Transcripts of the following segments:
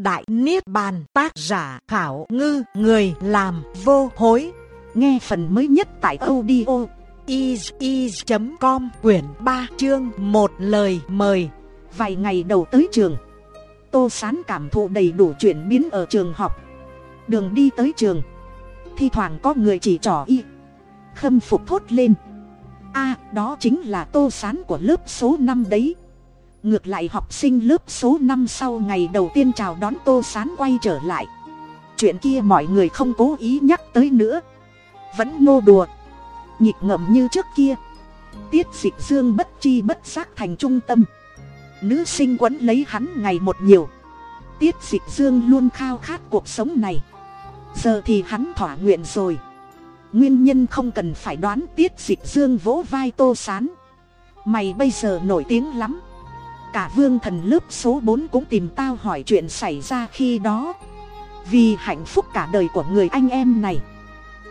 Đại Niết Bàn tác giả khảo ngư người làm vô hối. Nghe phần mới nhất tại audio is.com quyển 3 chương một lời mời. Vài ngày đầu tới trường, Tô Sán cảm thụ đầy đủ chuyển biến ở trường học. Đường đi tới trường, thi thoảng có người chỉ trỏ y. Khâm phục thốt lên. a đó chính là Tô Sán của lớp số 5 đấy ngược lại học sinh lớp số năm sau ngày đầu tiên chào đón tô sán quay trở lại. Chuyện kia mọi người không cố ý nhắc tới nữa. Vẫn ngô đùa. Nhịp ngậm như trước kia. Tiết dịch dương bất chi bất giác thành trung tâm. Nữ sinh quấn lấy hắn ngày một nhiều. Tiết dịch dương luôn khao khát cuộc sống này. Giờ thì hắn thỏa nguyện rồi. Nguyên nhân không cần phải đoán tiết dịch dương vỗ vai tô sán. Mày bây giờ nổi tiếng lắm cả vương thần lớp số bốn cũng tìm tao hỏi chuyện xảy ra khi đó. Vì hạnh phúc cả đời của người anh em này.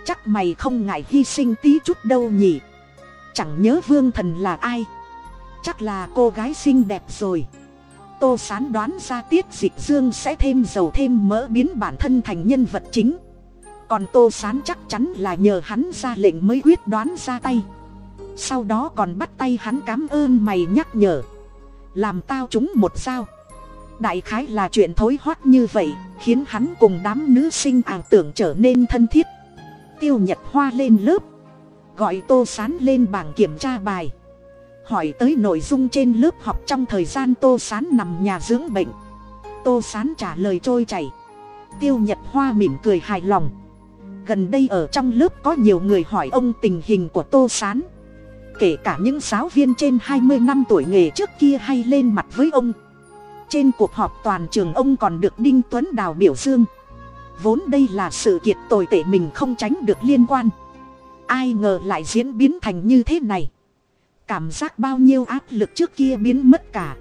Chắc mày không ngại hy sinh tí chút đâu nhỉ? Chẳng nhớ vương thần là ai? Chắc là cô gái xinh đẹp rồi. Tô sán đoán ra tiết dịch dương sẽ thêm dầu thêm mỡ biến bản thân thành nhân vật chính. Còn tô sán chắc chắn là nhờ hắn ra lệnh mới quyết đoán ra tay. Sau đó còn bắt tay hắn cám ơn mày nhắc nhở làm tao chúng một sao. Đại khái là chuyện thối hoát như vậy, khiến hắn cùng đám nữ sinh ảo tưởng trở nên thân thiết. Tiêu nhật hoa lên lớp, gọi tô sán lên bảng kiểm tra bài. Hỏi tới nội dung trên lớp học trong thời gian tô sán nằm nhà dưỡng bệnh. Tô sán trả lời trôi chảy. Tiêu nhật hoa mỉm cười hài lòng. Gần đây ở trong lớp có nhiều người hỏi ông tình hình của tô sán kể cả những giáo viên trên hai mươi năm tuổi nghề trước kia hay lên mặt với ông. Trên cuộc họp toàn trường ông còn được đinh tuấn đào biểu dương. Vốn đây là sự kiệt tồi tệ mình không tránh được liên quan. Ai ngờ lại diễn biến thành như thế này. Cảm giác bao nhiêu áp lực trước kia biến mất cả.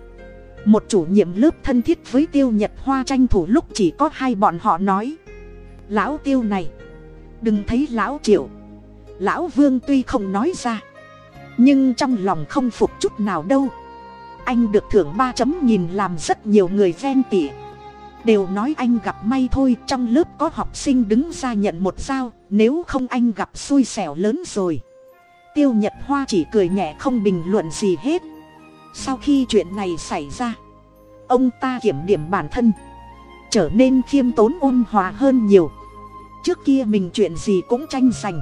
Một chủ nhiệm lớp thân thiết với tiêu nhật hoa tranh thủ lúc chỉ có hai bọn họ nói. Lão tiêu này, đừng thấy lão triệu. Lão vương tuy không nói ra nhưng trong lòng không phục chút nào đâu. Anh được thưởng ba chấm nhìn làm rất nhiều người ven tỉ. Đều nói anh gặp may thôi, trong lớp có học sinh đứng ra nhận một dao, nếu không anh gặp xui xẻo lớn rồi. Tiêu nhật hoa chỉ cười nhẹ không bình luận gì hết. Sau khi chuyện này xảy ra, ông ta kiểm điểm bản thân, trở nên khiêm tốn ôn hòa hơn nhiều. Trước kia mình chuyện gì cũng tranh giành.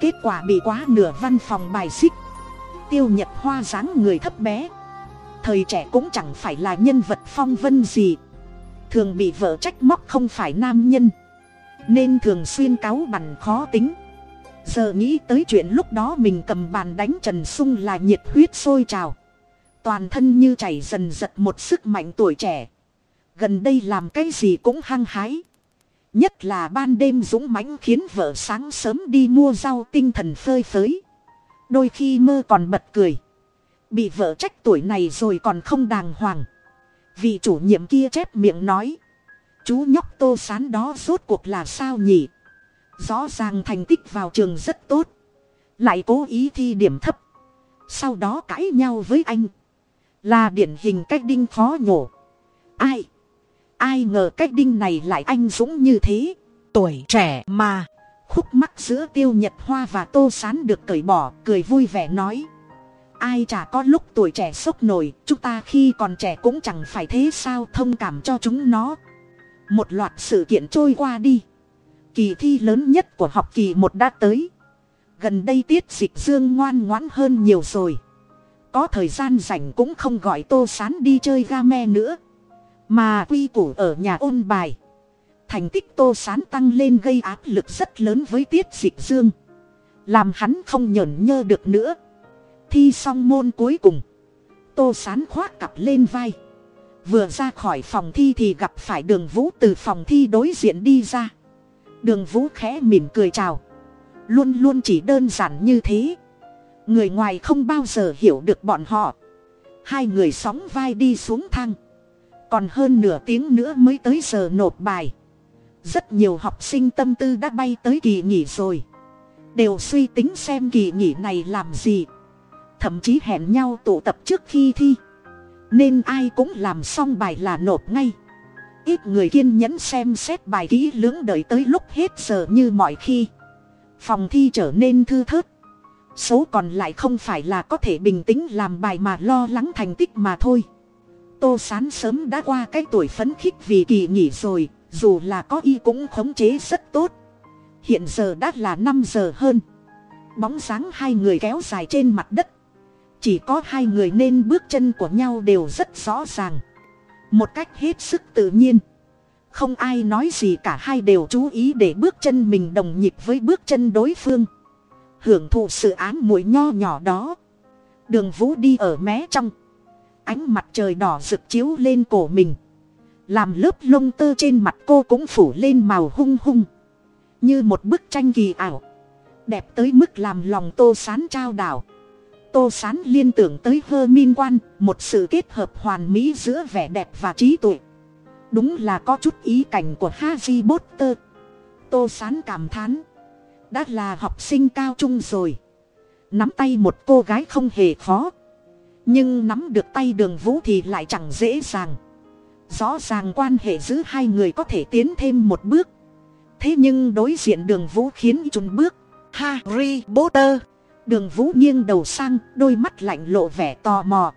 Kết quả bị quá nửa văn phòng bài xích tiêu nhật hoa dáng người thấp bé. Thời trẻ cũng chẳng phải là nhân vật phong vân gì. Thường bị vợ trách móc không phải nam nhân. Nên thường xuyên cáu bằn khó tính. Giờ nghĩ tới chuyện lúc đó mình cầm bàn đánh trần sung là nhiệt huyết sôi trào. Toàn thân như chảy dần giật một sức mạnh tuổi trẻ. Gần đây làm cái gì cũng hăng hái. Nhất là ban đêm dũng mãnh khiến vợ sáng sớm đi mua rau tinh thần phơi phới đôi khi mơ còn bật cười. Bị vợ trách tuổi này rồi còn không đàng hoàng. Vị chủ nhiệm kia chép miệng nói. Chú nhóc tô sán đó rốt cuộc là sao nhỉ? Rõ ràng thành tích vào trường rất tốt. Lại cố ý thi điểm thấp. Sau đó cãi nhau với anh. Là điển hình cách đinh khó nhổ. Ai? Ai ngờ cách đinh này lại anh dũng như thế. Tuổi trẻ mà khúc mắc giữa tiêu nhật hoa và tô sán được cởi bỏ, cười vui vẻ nói. Ai chả có lúc tuổi trẻ sốc nổi, chúng ta khi còn trẻ cũng chẳng phải thế sao, thông cảm cho chúng nó. Một loạt sự kiện trôi qua đi. Kỳ thi lớn nhất của học kỳ một đã tới. Gần đây tiết dịch dương ngoan ngoãn hơn nhiều rồi. Có thời gian rảnh cũng không gọi tô sán đi chơi ga me nữa. Mà quy củ ở nhà ôn bài thành tích tô sán tăng lên gây áp lực rất lớn với tiết dịch dương. Làm hắn không nhởn nhơ được nữa. Thi xong môn cuối cùng. Tô sán khoác cặp lên vai. Vừa ra khỏi phòng thi thì gặp phải đường vũ từ phòng thi đối diện đi ra. Đường vũ khẽ mỉm cười chào. Luôn luôn chỉ đơn giản như thế. Người ngoài không bao giờ hiểu được bọn họ. Hai người sóng vai đi xuống thang. Còn hơn nửa tiếng nữa mới tới giờ nộp bài rất nhiều học sinh tâm tư đã bay tới kỳ nghỉ rồi. Đều suy tính xem kỳ nghỉ này làm gì. Thậm chí hẹn nhau tụ tập trước khi thi. Nên ai cũng làm xong bài là nộp ngay. Ít người kiên nhẫn xem xét bài kỹ lưỡng đợi tới lúc hết giờ như mọi khi. Phòng thi trở nên thư thớt. Số còn lại không phải là có thể bình tĩnh làm bài mà lo lắng thành tích mà thôi. Tô sán sớm đã qua cái tuổi phấn khích vì kỳ nghỉ rồi dù là có y cũng khống chế rất tốt. Hiện giờ đã là năm giờ hơn. Bóng dáng hai người kéo dài trên mặt đất. Chỉ có hai người nên bước chân của nhau đều rất rõ ràng. Một cách hết sức tự nhiên. Không ai nói gì cả, hai đều chú ý để bước chân mình đồng nhịp với bước chân đối phương. Hưởng thụ sự án mũi nho nhỏ đó. Đường vũ đi ở mé trong. Ánh mặt trời đỏ rực chiếu lên cổ mình làm lớp lông tơ trên mặt cô cũng phủ lên màu hung hung như một bức tranh kỳ ảo đẹp tới mức làm lòng tô sán trao đảo tô sán liên tưởng tới hơ min quan, một sự kết hợp hoàn mỹ giữa vẻ đẹp và trí tuệ đúng là có chút ý cảnh của Haji Potter. Tô Sán cảm thán. Đã là học sinh cao trung rồi. Nắm tay một cô gái không hề khó. Nhưng nắm được tay đường vũ thì lại chẳng dễ dàng. Rõ ràng quan hệ giữa hai người có thể tiến thêm một bước. Thế nhưng đối diện đường vũ khiến chùn bước. Harry Potter. Đường vũ nghiêng đầu sang, đôi mắt lạnh lộ vẻ tò mò.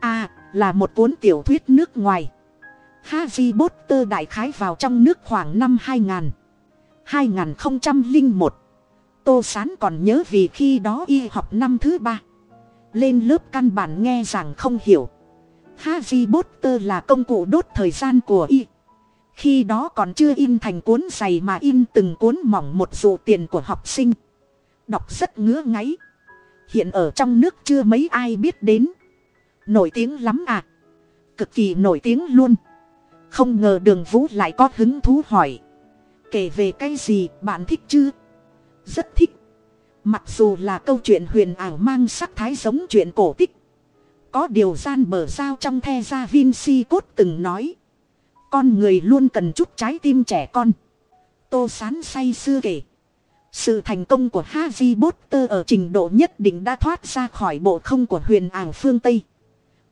À, là một cuốn tiểu thuyết nước ngoài. Harry Potter đại khái vào trong nước khoảng năm 2000. 2001. Tô Sán còn nhớ vì khi đó y học năm thứ ba. Lên lớp căn bản nghe rằng không hiểu. Harry Potter là công cụ đốt thời gian của y. Khi đó còn chưa in thành cuốn giày mà in từng cuốn mỏng một dụ tiền của học sinh. Đọc rất ngứa ngáy. Hiện ở trong nước chưa mấy ai biết đến. Nổi tiếng lắm à. Cực kỳ nổi tiếng luôn. Không ngờ đường vũ lại có hứng thú hỏi. Kể về cái gì, bạn thích chứ? Rất thích. Mặc dù là câu chuyện huyền ảo mang sắc thái giống chuyện cổ tích. Có điều gian bờ giao trong the gia Vinci Cốt từng nói. Con người luôn cần chút trái tim trẻ con. Tô sán say xưa kể. Sự thành công của Harry Potter ở trình độ nhất định đã thoát ra khỏi bộ không của huyền ảo phương Tây.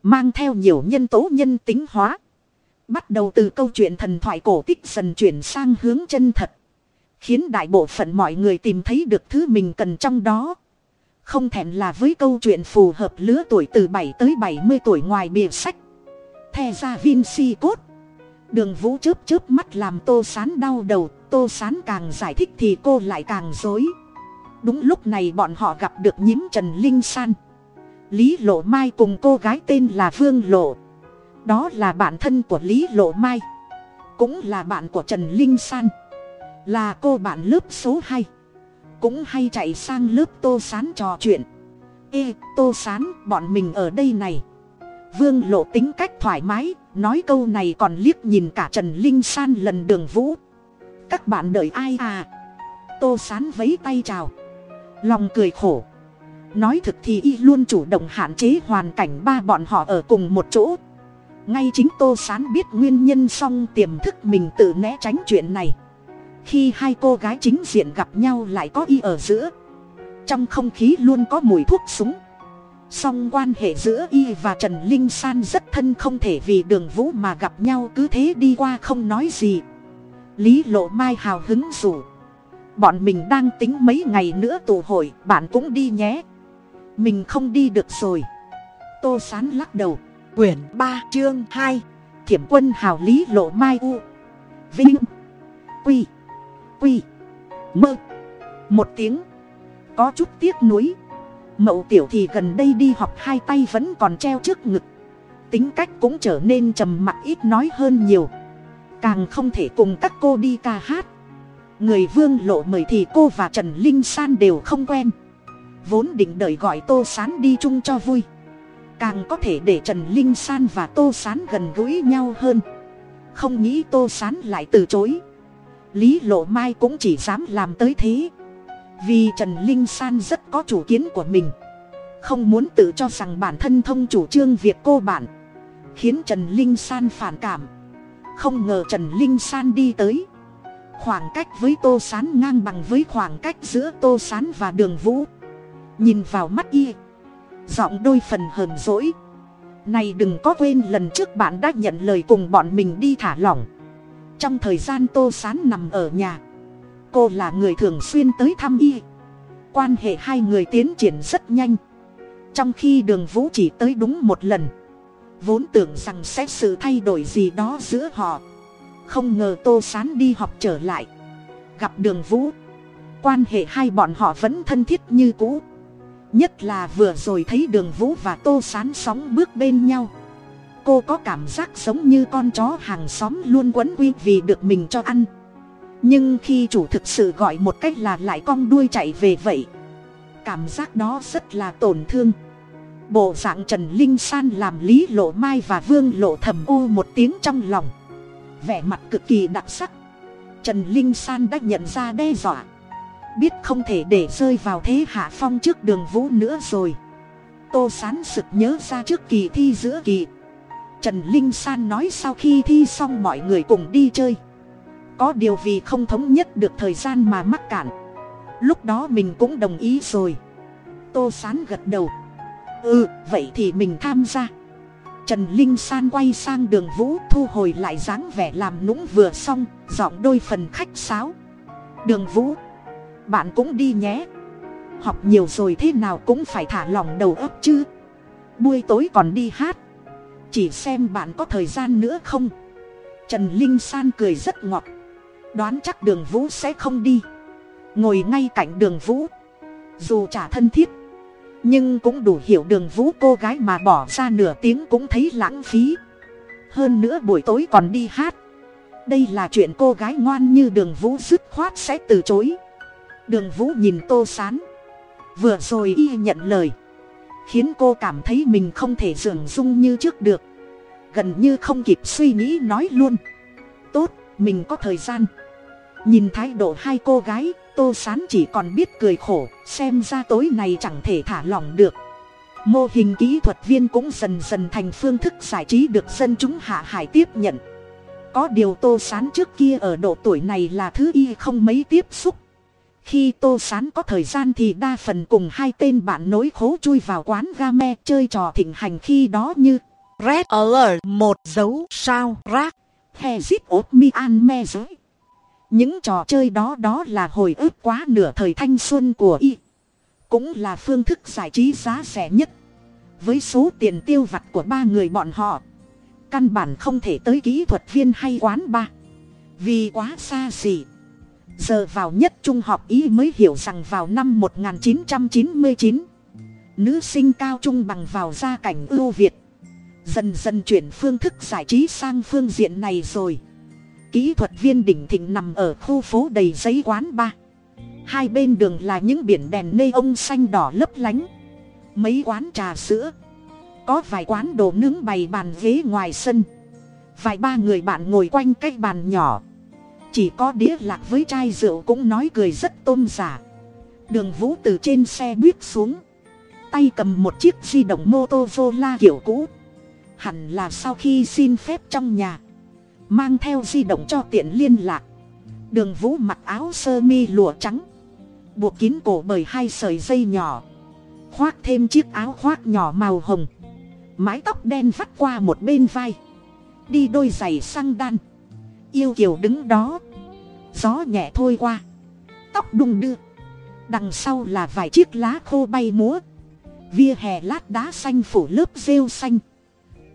Mang theo nhiều nhân tố nhân tính hóa. Bắt đầu từ câu chuyện thần thoại cổ tích dần chuyển sang hướng chân thật. Khiến đại bộ phận mọi người tìm thấy được thứ mình cần trong đó. Không thèm là với câu chuyện phù hợp lứa tuổi từ bảy tới 70 tuổi ngoài bìa sách. The ra Vinci cốt. Đường vũ chớp chớp mắt làm tô sán đau đầu. Tô sán càng giải thích thì cô lại càng dối. Đúng lúc này bọn họ gặp được nhím Trần Linh San. Lý Lộ Mai cùng cô gái tên là Vương Lộ đó là bạn thân của lý lộ mai cũng là bạn của trần linh san là cô bạn lớp số hai cũng hay chạy sang lớp tô sán trò chuyện. Ê, tô sán, bọn mình ở đây này. Vương lộ tính cách thoải mái, nói câu này còn liếc nhìn cả trần linh san lần đường vũ. Các bạn đợi ai à? Tô sán vấy tay chào. Lòng cười khổ. Nói thực thì y luôn chủ động hạn chế hoàn cảnh ba bọn họ ở cùng một chỗ. Ngay chính tô sán biết nguyên nhân xong tiềm thức mình tự né tránh chuyện này khi hai cô gái chính diện gặp nhau lại có y ở giữa. Trong không khí luôn có mùi thuốc súng. Song quan hệ giữa y và trần linh san rất thân không thể vì đường vũ mà gặp nhau cứ thế đi qua không nói gì. Lý lộ mai hào hứng rủ. Bọn mình đang tính mấy ngày nữa tù hội, bạn cũng đi nhé. Mình không đi được rồi. Tô sán lắc đầu. Quyển ba, chương hai. Thiểm quân hào lý lộ mai u. Vinh. Quy. Quy. Mơ. Một tiếng. Có chút tiếc nuối. Mậu tiểu thì gần đây đi học, hai tay vẫn còn treo trước ngực. Tính cách cũng trở nên trầm mặc ít nói hơn nhiều. Càng không thể cùng các cô đi ca hát. Người vương lộ mời thì cô và Trần Linh San đều không quen. Vốn định đợi gọi tô sán đi chung cho vui. Càng có thể để trần linh san và tô s á n gần gũi nhau hơn. Không nghĩ tô s á n lại từ chối lý lộ mai cũng chỉ dám làm tới thế. Vì trần linh san rất có chủ kiến của mình. Không muốn tự cho rằng bản thân thông chủ trương việc cô bạn. Khiến trần linh san phản cảm. Không ngờ trần linh san đi tới. Khoảng cách với tô s á n ngang bằng với khoảng cách giữa tô s á n và đường vũ. Nhìn vào mắt y. Giọng đôi phần hờn dỗi. Này đừng có quên lần trước bạn đã nhận lời cùng bọn mình đi thả lỏng trong thời gian tô sán nằm ở nhà, cô là người thường xuyên tới thăm y. Quan hệ hai người tiến triển rất nhanh. Trong khi đường vũ chỉ tới đúng một lần, vốn tưởng rằng sẽ sự thay đổi gì đó giữa họ. Không ngờ tô sán đi học trở lại, gặp đường vũ. Quan hệ hai bọn họ vẫn thân thiết như cũ. Nhất là vừa rồi thấy đường vũ và tô sán sóng bước bên nhau cô có cảm giác giống như con chó hàng xóm luôn quấn quy vì được mình cho ăn. Nhưng khi chủ thực sự gọi một cách là lại cong đuôi chạy về vậy, cảm giác đó rất là tổn thương. Bộ dạng trần linh san làm lý lộ mai và vương lộ thầm u một tiếng trong lòng. Vẻ mặt cực kỳ đặc sắc. Trần linh san đã nhận ra đe dọa. Biết không thể để rơi vào thế hạ phong trước đường vũ nữa rồi. Tô sán sực nhớ ra trước kỳ thi giữa kỳ trần linh san nói sau khi thi xong mọi người cùng đi chơi. Có điều vì không thống nhất được thời gian mà mắc cản lúc đó mình cũng đồng ý rồi. Tô sán gật đầu. Ừ vậy thì mình tham gia. Trần linh san quay sang đường vũ thu hồi lại dáng vẻ làm nũng vừa xong, giọng đôi phần khách sáo. Đường vũ, bạn cũng đi nhé. Học nhiều rồi thế nào cũng phải thả lỏng đầu óc chứ. Buổi tối còn đi hát chỉ xem bạn có thời gian nữa không? Trần linh san cười rất ngọt. Đoán chắc đường vũ sẽ không đi. Ngồi ngay cạnh đường vũ. Dù chả thân thiết, nhưng cũng đủ hiểu đường vũ cô gái mà bỏ ra nửa tiếng cũng thấy lãng phí. Hơn nữa buổi tối còn đi hát. Đây là chuyện cô gái ngoan như đường vũ dứt khoát sẽ từ chối. Đường vũ nhìn tô sán. Vừa rồi y nhận lời khiến cô cảm thấy mình không thể dường dung như trước được. Gần như không kịp suy nghĩ nói luôn. Tốt, mình có thời gian. Nhìn thái độ hai cô gái, tô sán chỉ còn biết cười khổ, xem ra tối này chẳng thể thả lỏng được. Mô hình kỹ thuật viên cũng dần dần thành phương thức giải trí được dân chúng hạ hải tiếp nhận. Có điều tô sán trước kia ở độ tuổi này là thứ y không mấy tiếp xúc khi tô sán có thời gian thì đa phần cùng hai tên bạn nối khố chui vào quán game chơi trò thịnh hành khi đó như red alert một dấu sao rác, he zip ốp mi an me giới. Những trò chơi đó đó là hồi ức quá nửa thời thanh xuân của y, cũng là phương thức giải trí giá rẻ nhất. Với số tiền tiêu vặt của ba người bọn họ, căn bản không thể tới kỹ thuật viên hay quán ba vì quá xa xỉ giờ vào nhất trung học ý mới hiểu rằng vào năm 1999 nữ sinh cao trung bằng vào gia cảnh ưu việt. Dần dần chuyển phương thức giải trí sang phương diện này rồi. Kỹ thuật viên đỉnh thịnh nằm ở khu phố đầy giấy quán ba. Hai bên đường là những biển đèn nê ông xanh đỏ lấp lánh. Mấy quán trà sữa. Có vài quán đồ nướng bày bàn ghế ngoài sân. Vài ba người bạn ngồi quanh cái bàn nhỏ chỉ có đĩa lạc với chai rượu cũng nói cười rất tôn giả. Đường vũ từ trên xe buýt xuống. Tay cầm một chiếc di động mô tô vô la kiểu cũ. Hẳn là sau khi xin phép trong nhà. Mang theo di động cho tiện liên lạc. Đường vũ mặc áo sơ mi lụa trắng. Buộc kín cổ bởi hai sợi dây nhỏ. Khoác thêm chiếc áo khoác nhỏ màu hồng. Mái tóc đen vắt qua một bên vai. Đi đôi giày xăng đan yêu kiều đứng đó. Gió nhẹ thôi qua. Tóc đung đưa. Đằng sau là vài chiếc lá khô bay múa. Via hè lát đá xanh phủ lớp rêu xanh.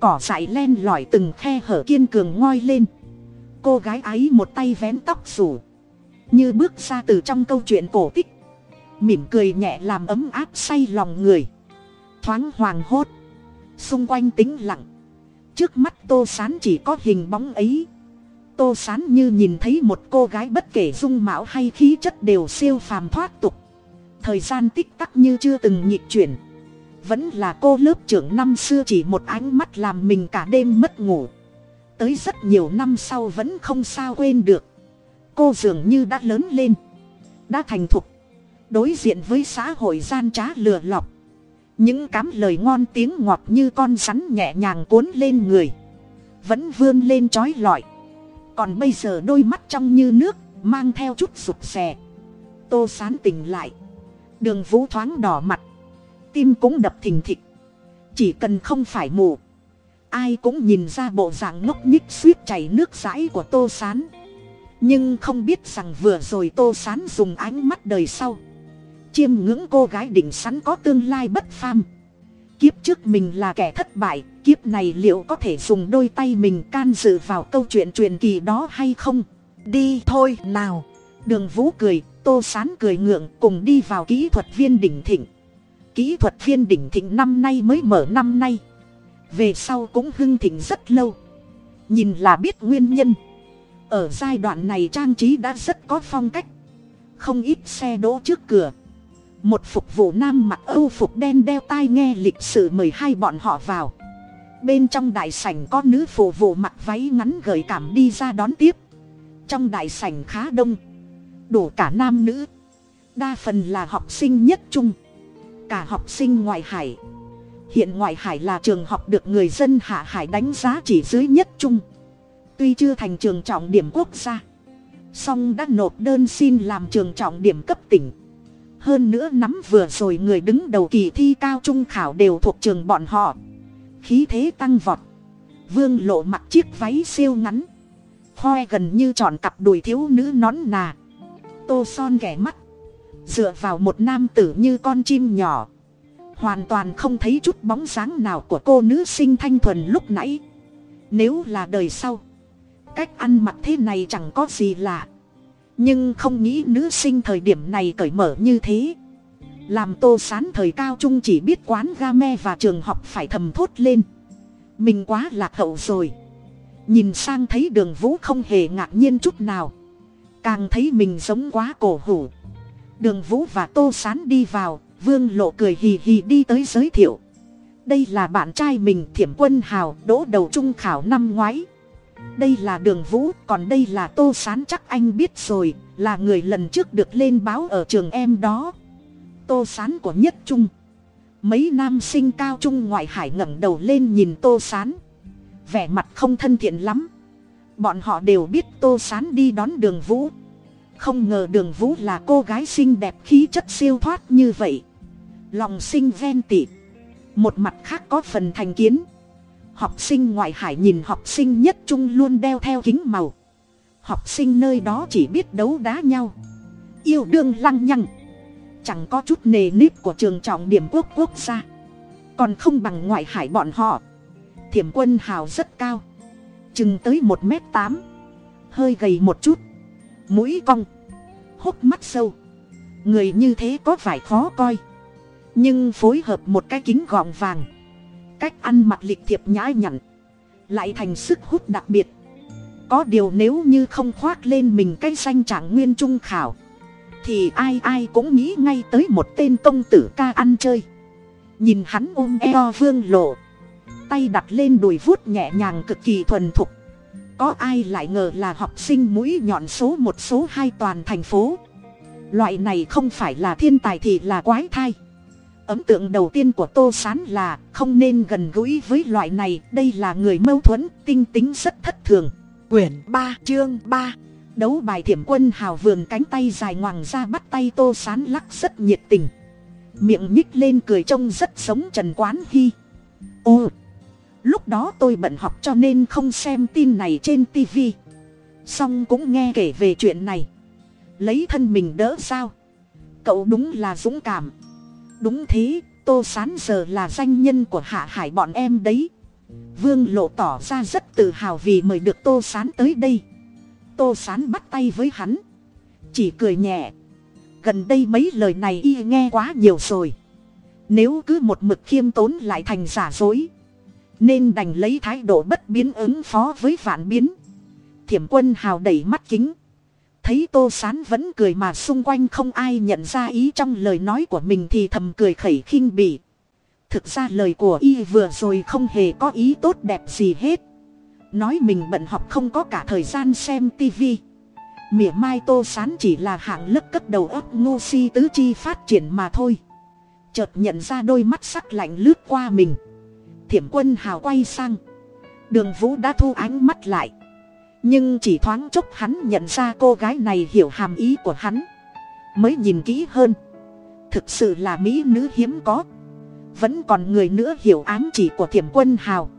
Cỏ dại len lỏi từng khe hở kiên cường ngoi lên. Cô gái ấy một tay vén tóc rủ. Như bước ra từ trong câu chuyện cổ tích. Mỉm cười nhẹ làm ấm áp say lòng người. Thoáng hoàng hốt. Xung quanh tĩnh lặng. Trước mắt tô sán chỉ có hình bóng ấy tô sán như nhìn thấy một cô gái bất kể dung mạo hay khí chất đều siêu phàm thoát tục. Thời gian tích tắc như chưa từng nhịp chuyển. Vẫn là cô lớp trưởng năm xưa chỉ một ánh mắt làm mình cả đêm mất ngủ. Tới rất nhiều năm sau vẫn không sao quên được. Cô dường như đã lớn lên. Đã thành thục. Đối diện với xã hội gian trá lừa lọc. Những cám lời ngon tiếng ngọt như con rắn nhẹ nhàng cuốn lên người. Vẫn vươn lên trói lọi còn bây giờ đôi mắt trong như nước mang theo chút sụp xè tô sán tỉnh lại. Đường vũ thoáng đỏ mặt. Tim cũng đập thình thịch. Chỉ cần không phải mù ai cũng nhìn ra bộ dạng ngốc nhích suýt chảy nước dãi của tô sán, nhưng không biết rằng vừa rồi tô sán dùng ánh mắt đời sau chiêm ngưỡng cô gái đỉnh sắn có tương lai bất pham kiếp trước mình là kẻ thất bại kiếp này liệu có thể dùng đôi tay mình can dự vào câu chuyện truyền kỳ đó hay không? Đi thôi, nào. Đường vũ cười, tô sán cười ngượng, cùng đi vào kỹ thuật viên đỉnh thịnh. Kỹ thuật viên đỉnh thịnh năm nay mới mở năm nay. Về sau cũng hưng thịnh rất lâu. Nhìn là biết nguyên nhân. Ở giai đoạn này trang trí đã rất có phong cách. Không ít xe đỗ trước cửa. Một phục vụ nam mặc âu phục đen đeo tai nghe lịch sự mời hai bọn họ vào bên trong đại sảnh có nữ phụ vụ mặc váy ngắn gợi cảm đi ra đón tiếp. Trong đại sảnh khá đông. Đủ cả nam nữ. Đa phần là học sinh nhất trung. Cả học sinh ngoại hải. Hiện ngoại hải là trường học được người dân hạ hải đánh giá chỉ dưới nhất trung. Tuy chưa thành trường trọng điểm quốc gia, song đã nộp đơn xin làm trường trọng điểm cấp tỉnh. Hơn nữa nắm vừa rồi người đứng đầu kỳ thi cao trung khảo đều thuộc trường bọn họ khí thế tăng vọt. Vương lộ mặc chiếc váy siêu ngắn. Hoe gần như tròn cặp đùi thiếu nữ nón nà. Tô son ghẻ mắt. Dựa vào một nam tử như con chim nhỏ. Hoàn toàn không thấy chút bóng dáng nào của cô nữ sinh thanh thuần lúc nãy. Nếu là đời sau, cách ăn mặc thế này chẳng có gì lạ. Nhưng không nghĩ nữ sinh thời điểm này cởi mở như thế làm tô sán thời cao trung chỉ biết quán ga me và trường học phải thầm thốt lên. Mình quá lạc hậu rồi. Nhìn sang thấy đường vũ không hề ngạc nhiên chút nào. Càng thấy mình giống quá cổ hủ. Đường vũ và tô sán đi vào, vương lộ cười hì hì đi tới giới thiệu. Đây là bạn trai mình, thiểm quân hào, đỗ đầu trung khảo năm ngoái. Đây là đường vũ, còn đây là tô sán chắc anh biết rồi, là người lần trước được lên báo ở trường em đó tô sán của nhất trung. Mấy nam sinh cao trung ngoại hải ngẩng đầu lên nhìn tô sán. Vẻ mặt không thân thiện lắm. Bọn họ đều biết tô sán đi đón đường vũ. Không ngờ đường vũ là cô gái xinh đẹp khí chất siêu thoát như vậy. Lòng sinh ven tị. Một mặt khác có phần thành kiến. Học sinh ngoại hải nhìn học sinh nhất trung luôn đeo theo kính màu. Học sinh nơi đó chỉ biết đấu đá nhau. Yêu đương lăng nhăng chẳng có chút nề nếp của trường trọng điểm quốc quốc gia. Còn không bằng ngoại hải bọn họ. Thiểm quân hào rất cao. Chừng tới một m tám. Hơi gầy một chút. Mũi cong. Hốc mắt sâu. Người như thế có phải khó coi. Nhưng phối hợp một cái kính gọng vàng. Cách ăn mặc lịch thiệp nhã nhặn. Lại thành sức hút đặc biệt. Có điều nếu như không khoác lên mình cái danh trạng nguyên trung khảo thì ai ai cũng nghĩ ngay tới một tên công tử ca ăn chơi. Nhìn hắn ôm eo vương lộ, tay đặt lên đùi vuốt nhẹ nhàng cực kỳ thuần thục. Có ai lại ngờ là học sinh mũi nhọn số một số hai toàn thành phố? Loại này không phải là thiên tài thì là quái thai. Ấn tượng đầu tiên của tô s á n là không nên gần gũi với loại này, đây là người mâu thuẫn, tinh tính rất thất thường. Quyển ba, chương ba đấu bài thiểm quân hào vườn cánh tay dài ngoằng ra bắt tay tô s á n lắc rất nhiệt tình. Miệng nhích lên cười trông rất sống trần quán hy. Ô, lúc đó tôi bận học cho nên không xem tin này trên tv song cũng nghe kể về chuyện này. Lấy thân mình đỡ sao? Cậu đúng là dũng cảm. Đúng thế, tô sán giờ là danh nhân của hạ hải bọn em đấy. Vương lộ tỏ ra rất tự hào vì mời được tô sán tới đây tô sán bắt tay với hắn. Chỉ cười nhẹ. Gần đây mấy lời này y nghe quá nhiều rồi. Nếu cứ một mực khiêm tốn lại thành giả dối, nên đành lấy thái độ bất biến ứng phó với vạn biến. Thiểm quân hào đẩy mắt kính. Thấy tô sán vẫn cười mà xung quanh không ai nhận ra ý trong lời nói của mình thì thầm cười khẩy khinh bỉ. Thực ra lời của y vừa rồi không hề có ý tốt đẹp gì hết nói mình bận học không có cả thời gian xem tivi mỉa mai tô sán chỉ là hạng lớp cất đầu óc ngô si tứ chi phát triển mà thôi. Chợt nhận ra đôi mắt sắc lạnh lướt qua mình. Thiểm quân hào quay sang. Đường vũ đã thu ánh mắt lại. Nhưng chỉ thoáng chốc hắn nhận ra cô gái này hiểu hàm ý của hắn. Mới nhìn kỹ hơn. Thực sự là mỹ nữ hiếm có. Vẫn còn người nữa hiểu ám chỉ của thiểm quân hào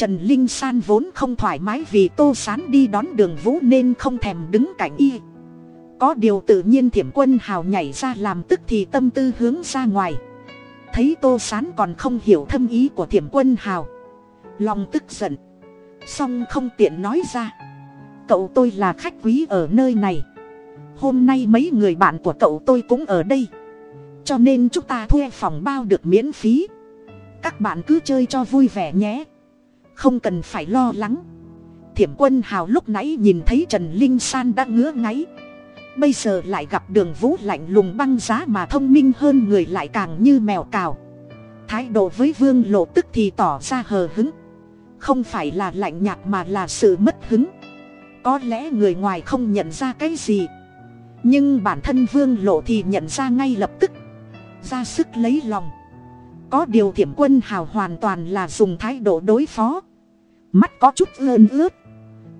trần linh san vốn không thoải mái vì tô sán đi đón đường vũ nên không thèm đứng cạnh y. Có điều tự nhiên thiểm quân hào nhảy ra làm tức thì tâm tư hướng ra ngoài. Thấy tô sán còn không hiểu thâm ý của thiểm quân hào. Lòng tức giận. Song không tiện nói ra. Cậu tôi là khách quý ở nơi này. Hôm nay mấy người bạn của cậu tôi cũng ở đây. Cho nên chúng ta thuê phòng bao được miễn phí. Các bạn cứ chơi cho vui vẻ nhé không cần phải lo lắng. Thiểm quân hào lúc nãy nhìn thấy trần linh san đã ngứa ngáy. Bây giờ lại gặp đường vũ lạnh lùng băng giá mà thông minh hơn người lại càng như mèo cào. Thái độ với vương lộ tức thì tỏ ra hờ hứng. Không phải là lạnh nhạt mà là sự mất hứng. Có lẽ người ngoài không nhận ra cái gì. Nhưng bản thân vương lộ thì nhận ra ngay lập tức. Ra sức lấy lòng. Có điều thiểm quân hào hoàn toàn là dùng thái độ đối phó mắt có chút ơn ướt.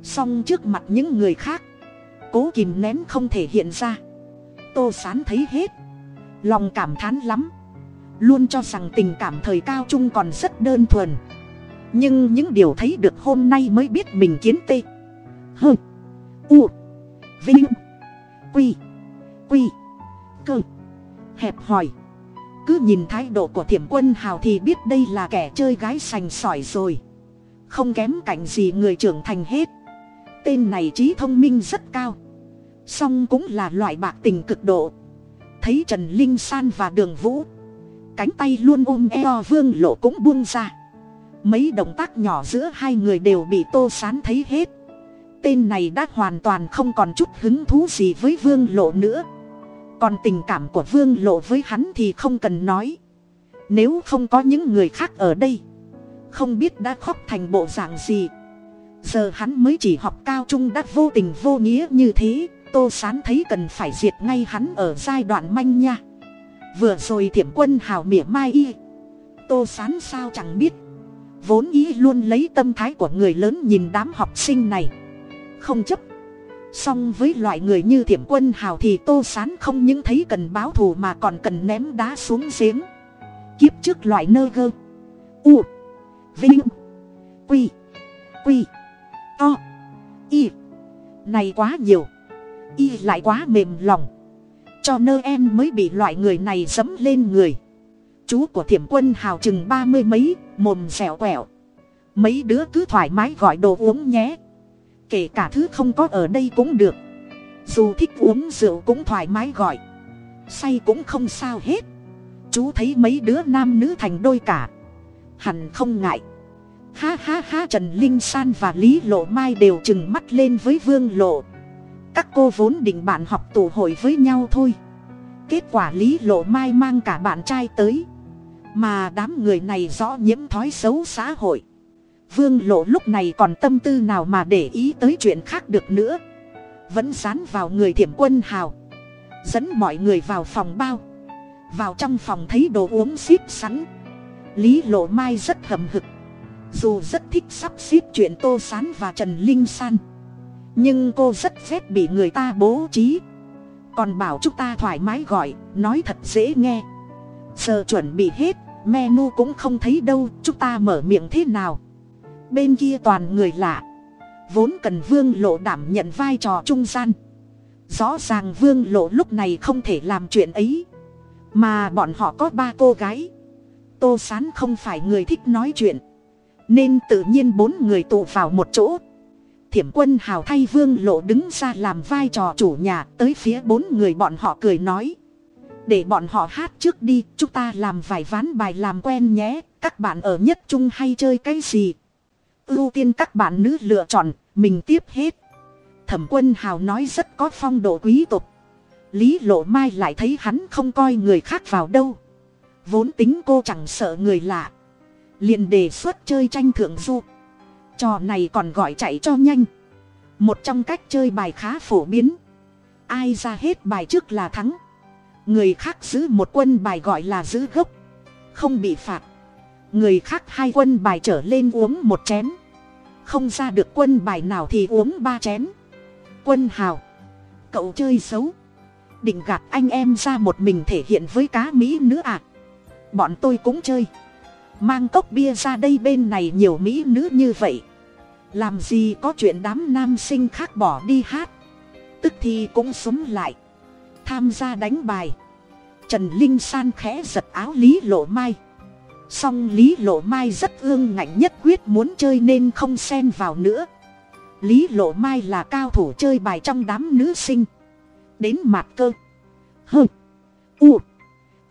Song trước mặt những người khác, cố kìm nén không thể hiện ra. Tô sán thấy hết. Lòng cảm thán lắm. Luôn cho rằng tình cảm thời cao trung còn rất đơn thuần. Nhưng những điều thấy được hôm nay mới biết mình kiến tê. Hơ. U. Vinh. Quy. Quy. Cơ. Hẹp hòi. Cứ nhìn thái độ của thiểm quân hào thì biết đây là kẻ chơi gái sành sỏi rồi không kém cạnh gì người trưởng thành hết. Tên này trí thông minh rất cao. Song cũng là loại bạc tình cực độ. Thấy trần linh san và đường vũ, cánh tay luôn ôm eo vương lộ cũng buông ra. Mấy động tác nhỏ giữa hai người đều bị tô sán thấy hết. Tên này đã hoàn toàn không còn chút hứng thú gì với vương lộ nữa. Còn tình cảm của vương lộ với hắn thì không cần nói. Nếu không có những người khác ở đây không biết đã khóc thành bộ dạng gì. Giờ hắn mới chỉ học cao trung đã vô tình vô nghĩa như thế, tô sán thấy cần phải diệt ngay hắn ở giai đoạn manh nha. Vừa rồi thiểm quân hào mỉa mai y. Tô sán sao chẳng biết. Vốn ý luôn lấy tâm thái của người lớn nhìn đám học sinh này. Không chấp. Song với loại người như thiểm quân hào thì tô sán không những thấy cần báo thù mà còn cần ném đá xuống giếng. Kiếp trước loại nơ gơ. U vinh. Quy. Quy. To. Y. Này quá nhiều. Y lại quá mềm lòng. Cho nơ em mới bị loại người này dẫm lên người. Chú của thiểm quân hào chừng ba mươi mấy, mồm dẻo quẹo. Mấy đứa cứ thoải mái gọi đồ uống nhé. Kể cả thứ không có ở đây cũng được. Dù thích uống rượu cũng thoải mái gọi. Say cũng không sao hết. Chú thấy mấy đứa nam nữ thành đôi cả hẳn không ngại. Ha ha ha, trần linh san và lý lộ mai đều trừng mắt lên với vương lộ. Các cô vốn định bạn học tù hội với nhau thôi. Kết quả lý lộ mai mang cả bạn trai tới. Mà đám người này rõ nhiễm thói xấu xã hội. Vương lộ lúc này còn tâm tư nào mà để ý tới chuyện khác được nữa. Vẫn dán vào người thiểm quân hào. Dẫn mọi người vào phòng bao. Vào trong phòng thấy đồ uống xíp sẵn lý lộ mai rất hầm hực. Dù rất thích sắp xếp chuyện tô sán và trần linh san, nhưng cô rất ghét bị người ta bố trí. Còn bảo chúng ta thoải mái gọi, nói thật dễ nghe. Giờ chuẩn bị hết, menu cũng không thấy đâu, chúng ta mở miệng thế nào? Bên kia toàn người lạ. Vốn cần vương lộ đảm nhận vai trò trung gian. Rõ ràng vương lộ lúc này không thể làm chuyện ấy. Mà bọn họ có ba cô gái tô sán không phải người thích nói chuyện. Nên tự nhiên bốn người tụ vào một chỗ. Thiểm quân hào thay vương lộ đứng ra làm vai trò chủ nhà, tới phía bốn người bọn họ cười nói. Để bọn họ hát trước đi, chúng ta làm vài ván bài làm quen nhé, các bạn ở nhất trung hay chơi cái gì? Ưu tiên các bạn nữ lựa chọn, mình tiếp hết. Thẩm quân hào nói rất có phong độ quý tộc. Lý lộ mai lại thấy hắn không coi người khác vào đâu vốn tính cô chẳng sợ người lạ. Liền đề xuất chơi tranh thượng du. Trò này còn gọi chạy cho nhanh. Một trong cách chơi bài khá phổ biến. Ai ra hết bài trước là thắng. Người khác giữ một quân bài gọi là giữ gốc. Không bị phạt. Người khác hai quân bài trở lên uống một chén. Không ra được quân bài nào thì uống ba chén. Quân hào. Cậu chơi xấu. Định gạt anh em ra một mình thể hiện với cá mỹ nữa à bọn tôi cũng chơi. Mang cốc bia ra đây bên này nhiều mỹ nữ như vậy. Làm gì có chuyện đám nam sinh khác bỏ đi hát. Tức thì cũng súng lại. Tham gia đánh bài. Trần linh san khẽ giật áo lý lộ mai. Song lý lộ mai rất ương ngạnh nhất quyết muốn chơi nên không xen vào nữa. Lý lộ mai là cao thủ chơi bài trong đám nữ sinh. Đến mặt cơ. Hơ. U.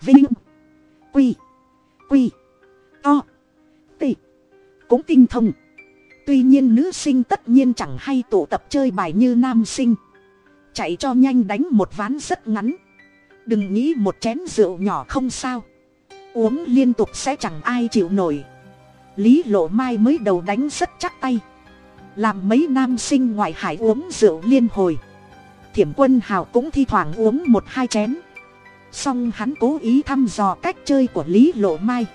Vinh quy. Quy. To. Tị. Cũng tinh thông. Tuy nhiên nữ sinh tất nhiên chẳng hay tụ tập chơi bài như nam sinh. Chạy cho nhanh đánh một ván rất ngắn. Đừng nghĩ một chén rượu nhỏ không sao. Uống liên tục sẽ chẳng ai chịu nổi. Lý lộ mai mới đầu đánh rất chắc tay. Làm mấy nam sinh ngoại hải uống rượu liên hồi. Thiểm quân hào cũng thi thoảng uống một hai chén song hắn cố ý thăm dò cách chơi của lý lộ mai.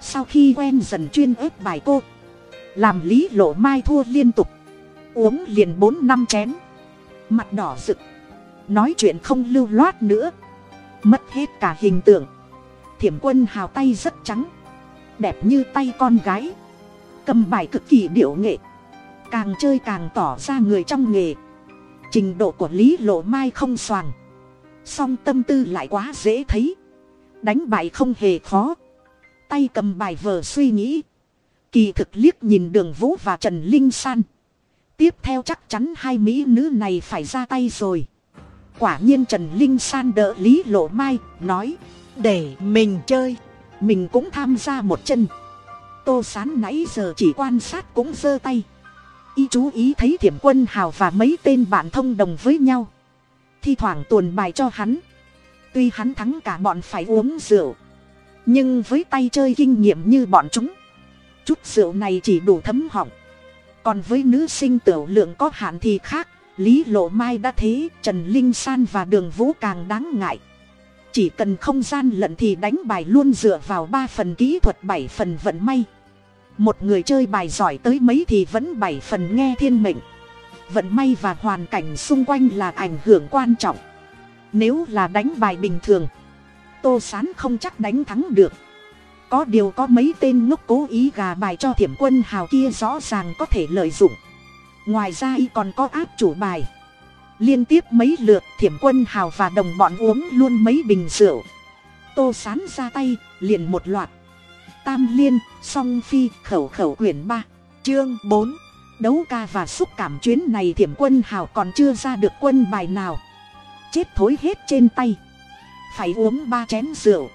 Sau khi quen dần chuyên ớt bài cô, làm lý lộ mai thua liên tục, uống liền bốn năm chén, mặt đỏ rực, nói chuyện không lưu loát nữa, mất hết cả hình tượng. Thiểm quân hào tay rất trắng, đẹp như tay con gái, cầm bài cực kỳ điệu nghệ, càng chơi càng tỏ ra người trong nghề. Trình độ của lý lộ mai không xoàng song tâm tư lại quá dễ thấy. Đánh bài không hề khó. Tay cầm bài vờ suy nghĩ. Kỳ thực liếc nhìn đường vũ và trần linh san. Tiếp theo chắc chắn hai mỹ nữ này phải ra tay rồi. Quả nhiên trần linh san đỡ lý lộ mai, nói, để mình chơi. Mình cũng tham gia một chân. Tô sán nãy giờ chỉ quan sát cũng giơ tay. Y chú ý thấy thiểm quân hào và mấy tên bạn thông đồng với nhau thi thoảng tuồn bài cho hắn. Tuy hắn thắng cả bọn phải uống rượu, nhưng với tay chơi kinh nghiệm như bọn chúng, chút rượu này chỉ đủ thấm họng. Còn với nữ sinh tiểu lượng có hạn thì khác, lý lộ mai đã thế, trần linh san và đường vũ càng đáng ngại. Chỉ cần không gian lận thì đánh bài luôn dựa vào ba phần kỹ thuật bảy phần vận may. Một người chơi bài giỏi tới mấy thì vẫn bảy phần nghe thiên mệnh vận may và hoàn cảnh xung quanh là ảnh hưởng quan trọng. Nếu là đánh bài bình thường, tô sán không chắc đánh thắng được. Có điều có mấy tên ngốc cố ý gà bài cho thiểm quân hào kia rõ ràng có thể lợi dụng. Ngoài ra y còn có áp chủ bài. Liên tiếp mấy lượt thiểm quân hào và đồng bọn uống luôn mấy bình rượu. Tô sán ra tay, liền một loạt. Tam liên, song phi, khẩu khẩu quyển ba, chương bốn đấu ca và xúc cảm chuyến này thiểm quân hào còn chưa ra được quân bài nào. Chết thối hết trên tay. Phải uống ba chén rượu.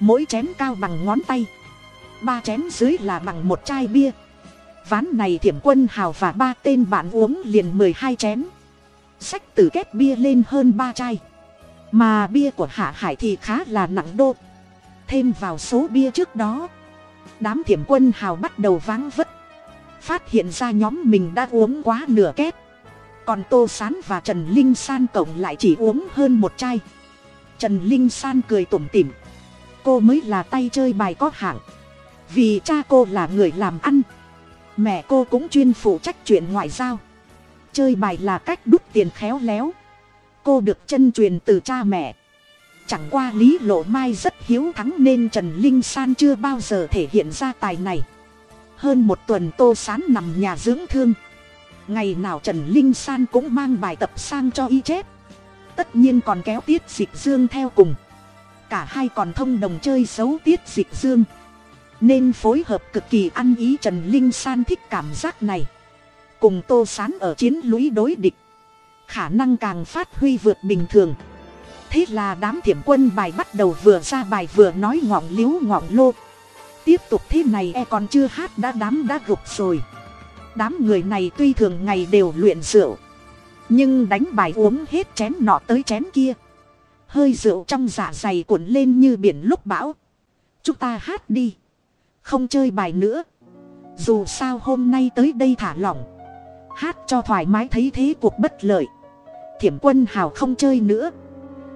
Mỗi chén cao bằng ngón tay. Ba chén dưới là bằng một chai bia. Ván này thiểm quân hào và ba tên bạn uống liền mười hai chén. Sách từ kết bia lên hơn ba chai. Mà bia của hạ hải thì khá là nặng đô. Thêm vào số bia trước đó, đám thiểm quân hào bắt đầu váng vất phát hiện ra nhóm mình đã uống quá nửa két còn tô s á n và trần linh san cộng lại chỉ uống hơn một chai. Trần linh san cười tủm tỉm. Cô mới là tay chơi bài có hạng. Vì cha cô là người làm ăn. Mẹ cô cũng chuyên phụ trách chuyện ngoại giao. Chơi bài là cách đút tiền khéo léo. Cô được chân truyền từ cha mẹ. Chẳng qua lý lộ mai rất hiếu thắng nên trần linh san chưa bao giờ thể hiện ra tài này hơn một tuần tô sán nằm nhà dưỡng thương. Ngày nào trần linh san cũng mang bài tập sang cho y chép. Tất nhiên còn kéo tiết dịch dương theo cùng. Cả hai còn thông đồng chơi xấu tiết dịch dương. Nên phối hợp cực kỳ ăn ý trần linh san thích cảm giác này. Cùng tô sán ở chiến lũy đối địch. Khả năng càng phát huy vượt bình thường. Thế là đám thiểm quân bài bắt đầu vừa ra bài vừa nói ngọng liếu ngọng lô tiếp tục thế này e còn chưa hát đã đám đã gục rồi. Đám người này tuy thường ngày đều luyện rượu, nhưng đánh bài uống hết chén nọ tới chén kia. Hơi rượu trong dạ dày cuộn lên như biển lúc bão. Chúng ta hát đi, không chơi bài nữa. Dù sao hôm nay tới đây thả lỏng, hát cho thoải mái thấy thế cuộc bất lợi. Thiểm quân hào không chơi nữa.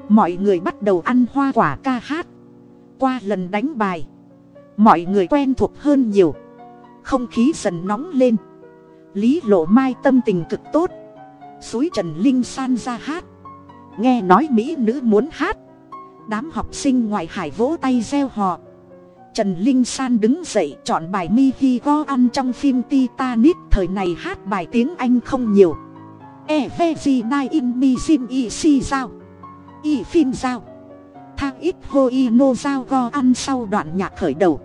Mọi người bắt đầu ăn hoa quả ca hát. Qua lần đánh bài mọi người quen thuộc hơn nhiều. Không khí dần nóng lên. Lý lộ mai tâm tình cực tốt. Suối trần linh san ra hát. Nghe nói mỹ nữ muốn hát. Đám học sinh ngoại hải vỗ tay gieo hò. Trần linh san đứng dậy chọn bài mi hi go ăn trong phim titanic. Thời này hát bài tiếng anh không nhiều. E v g nine in mi sim i si giao. I phim giao thang ít hô y nô giao go ăn sau đoạn nhạc khởi đầu.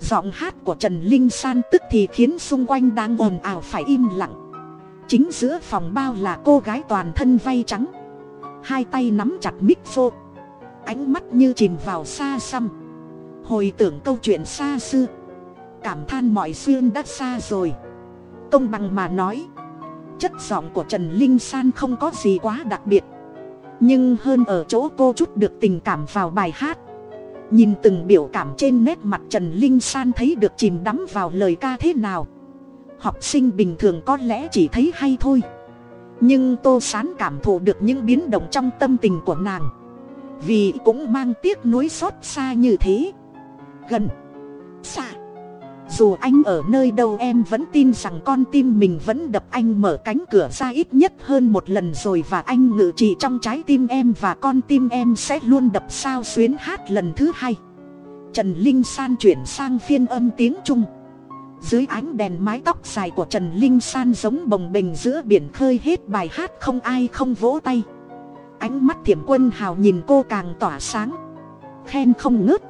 Giọng hát của trần linh san tức thì khiến xung quanh đang ồn ào phải im lặng. Chính giữa phòng bao là cô gái toàn thân vay trắng. Hai tay nắm chặt mít phô ánh mắt như chìm vào xa xăm. Hồi tưởng câu chuyện xa xưa. Cảm than mọi xuyên đã xa rồi. Công bằng mà nói, chất giọng của trần linh san không có gì quá đặc biệt nhưng hơn ở chỗ cô chút được tình cảm vào bài hát. Nhìn từng biểu cảm trên nét mặt trần linh san thấy được chìm đắm vào lời ca thế nào. Học sinh bình thường có lẽ chỉ thấy hay thôi. Nhưng tô sán cảm thụ được những biến động trong tâm tình của nàng. Vì cũng mang tiếc nuối xót xa như thế. Gần. Xa dù anh ở nơi đâu em vẫn tin rằng con tim mình vẫn đập anh mở cánh cửa ra ít nhất hơn một lần rồi và anh ngự trị trong trái tim em và con tim em sẽ luôn đập sao xuyến hát lần thứ hai. Trần linh san chuyển sang phiên âm tiếng trung. Dưới ánh đèn mái tóc dài của trần linh san giống bồng bềnh giữa biển khơi hết bài hát không ai không vỗ tay. Ánh mắt thiểm quân hào nhìn cô càng tỏa sáng. Khen không ngớt.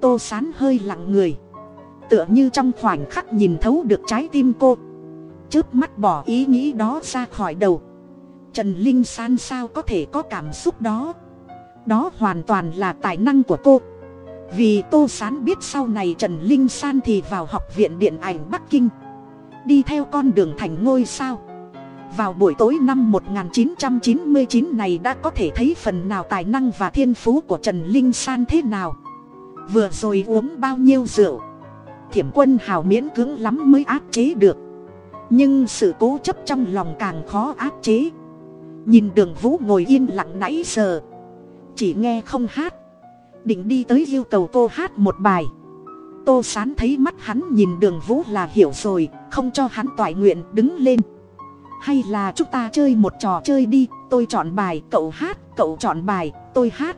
Tô sán hơi lặng người tựa như trong khoảnh khắc nhìn thấu được trái tim cô. Chớp mắt bỏ ý nghĩ đó ra khỏi đầu. Trần linh san sao có thể có cảm xúc đó? Đó hoàn toàn là tài năng của cô. Vì tô sán biết sau này trần linh san thì vào học viện điện ảnh bắc kinh. Đi theo con đường thành ngôi sao. Vào buổi tối năm 1999 này đã có thể thấy phần nào tài năng và thiên phú của trần linh san thế nào? Vừa rồi uống bao nhiêu rượu? Thiểm quân hào miễn cưỡng lắm mới áp chế được. Nhưng sự cố chấp trong lòng càng khó áp chế. Nhìn đường vũ ngồi yên lặng nãy giờ. Chỉ nghe không hát. Định đi tới yêu cầu cô hát một bài. Tô sán thấy mắt hắn nhìn đường vũ là hiểu rồi, không cho hắn toại nguyện đứng lên. Hay là chúng ta chơi một trò chơi đi, tôi chọn bài, cậu hát, cậu chọn bài, tôi hát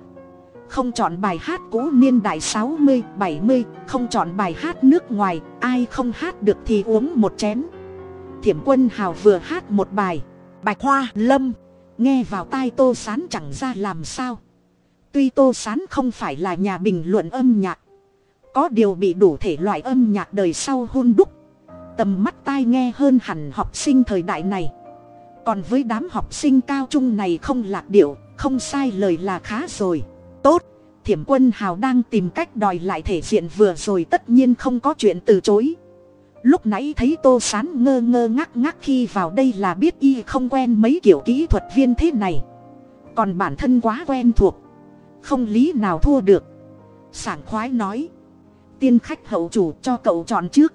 không chọn bài hát cũ niên đại sáu mươi, bảy mươi, không chọn bài hát nước ngoài, ai không hát được thì uống một chén. Thiểm quân hào vừa hát một bài, bạch hoa, lâm. Nghe vào tai tô sán chẳng ra làm sao. Tuy tô sán không phải là nhà bình luận âm nhạc, có điều bị đủ thể loại âm nhạc đời sau hôn đúc. Tầm mắt tai nghe hơn hẳn học sinh thời đại này. Còn với đám học sinh cao trung này không lạc điệu, không sai lời là khá rồi tốt, thiểm quân hào đang tìm cách đòi lại thể diện vừa rồi tất nhiên không có chuyện từ chối. Lúc nãy thấy tô sán ngơ ngơ ngắc ngắc khi vào đây là biết y không quen mấy kiểu kỹ thuật viên thế này. Còn bản thân quá quen thuộc, không lý nào thua được. Sảng khoái nói, tiên khách hậu chủ cho cậu chọn trước.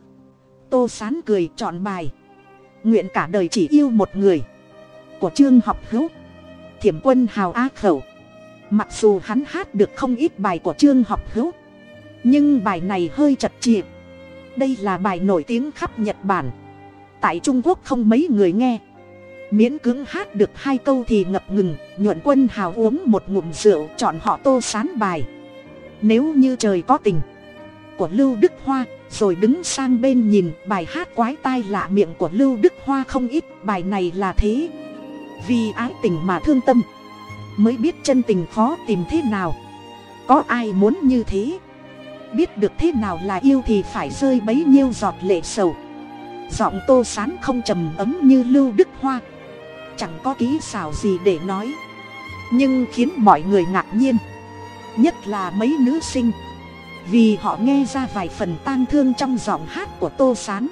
Tô sán cười chọn bài, nguyện cả đời chỉ yêu một người, của trương học hữu, thiểm quân hào á khẩu mặc dù hắn hát được không ít bài của trương học hữu, nhưng bài này hơi chật chìa đây là bài nổi tiếng khắp nhật bản. Tại trung quốc không mấy người nghe. Miễn cưỡng hát được hai câu thì ngập ngừng, nhuận quân hào uống một ngụm rượu chọn họ tô sán bài. Nếu như trời có tình của lưu đức hoa, rồi đứng sang bên nhìn, bài hát quái tai lạ miệng của lưu đức hoa không ít, bài này là thế. Vì ái tình mà thương tâm mới biết chân tình khó tìm thế nào. Có ai muốn như thế? Biết được thế nào là yêu thì phải rơi bấy nhiêu giọt lệ sầu. Giọng tô sán không trầm ấm như lưu đức hoa. Chẳng có ký xảo gì để nói. Nhưng khiến mọi người ngạc nhiên. Nhất là mấy nữ sinh. Vì họ nghe ra vài phần tang thương trong giọng hát của tô sán.